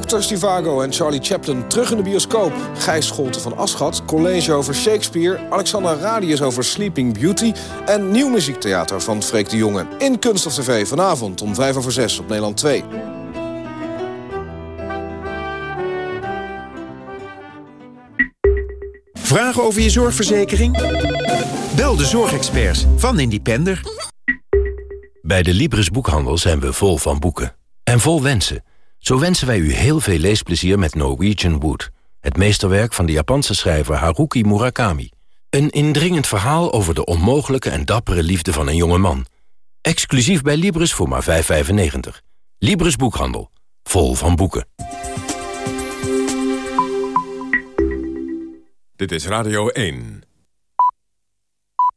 Dr. Stivago en Charlie Chaplin terug in de bioscoop. Gijs Scholte van Aschat, college over Shakespeare... Alexander Radius over Sleeping Beauty... en nieuw muziektheater van Freek de Jonge. In Kunst of TV vanavond om 5 over 6 op Nederland 2. Vragen over je zorgverzekering? Bel de zorgexperts van Independer. Bij de Libris Boekhandel zijn we vol van boeken. En vol wensen. Zo wensen wij u heel veel leesplezier met Norwegian Wood. Het meesterwerk van de Japanse schrijver Haruki Murakami. Een indringend verhaal over de onmogelijke en dappere liefde van een jonge man. Exclusief bij Libris voor maar 5,95. Libris Boekhandel. Vol van boeken. Dit is Radio 1.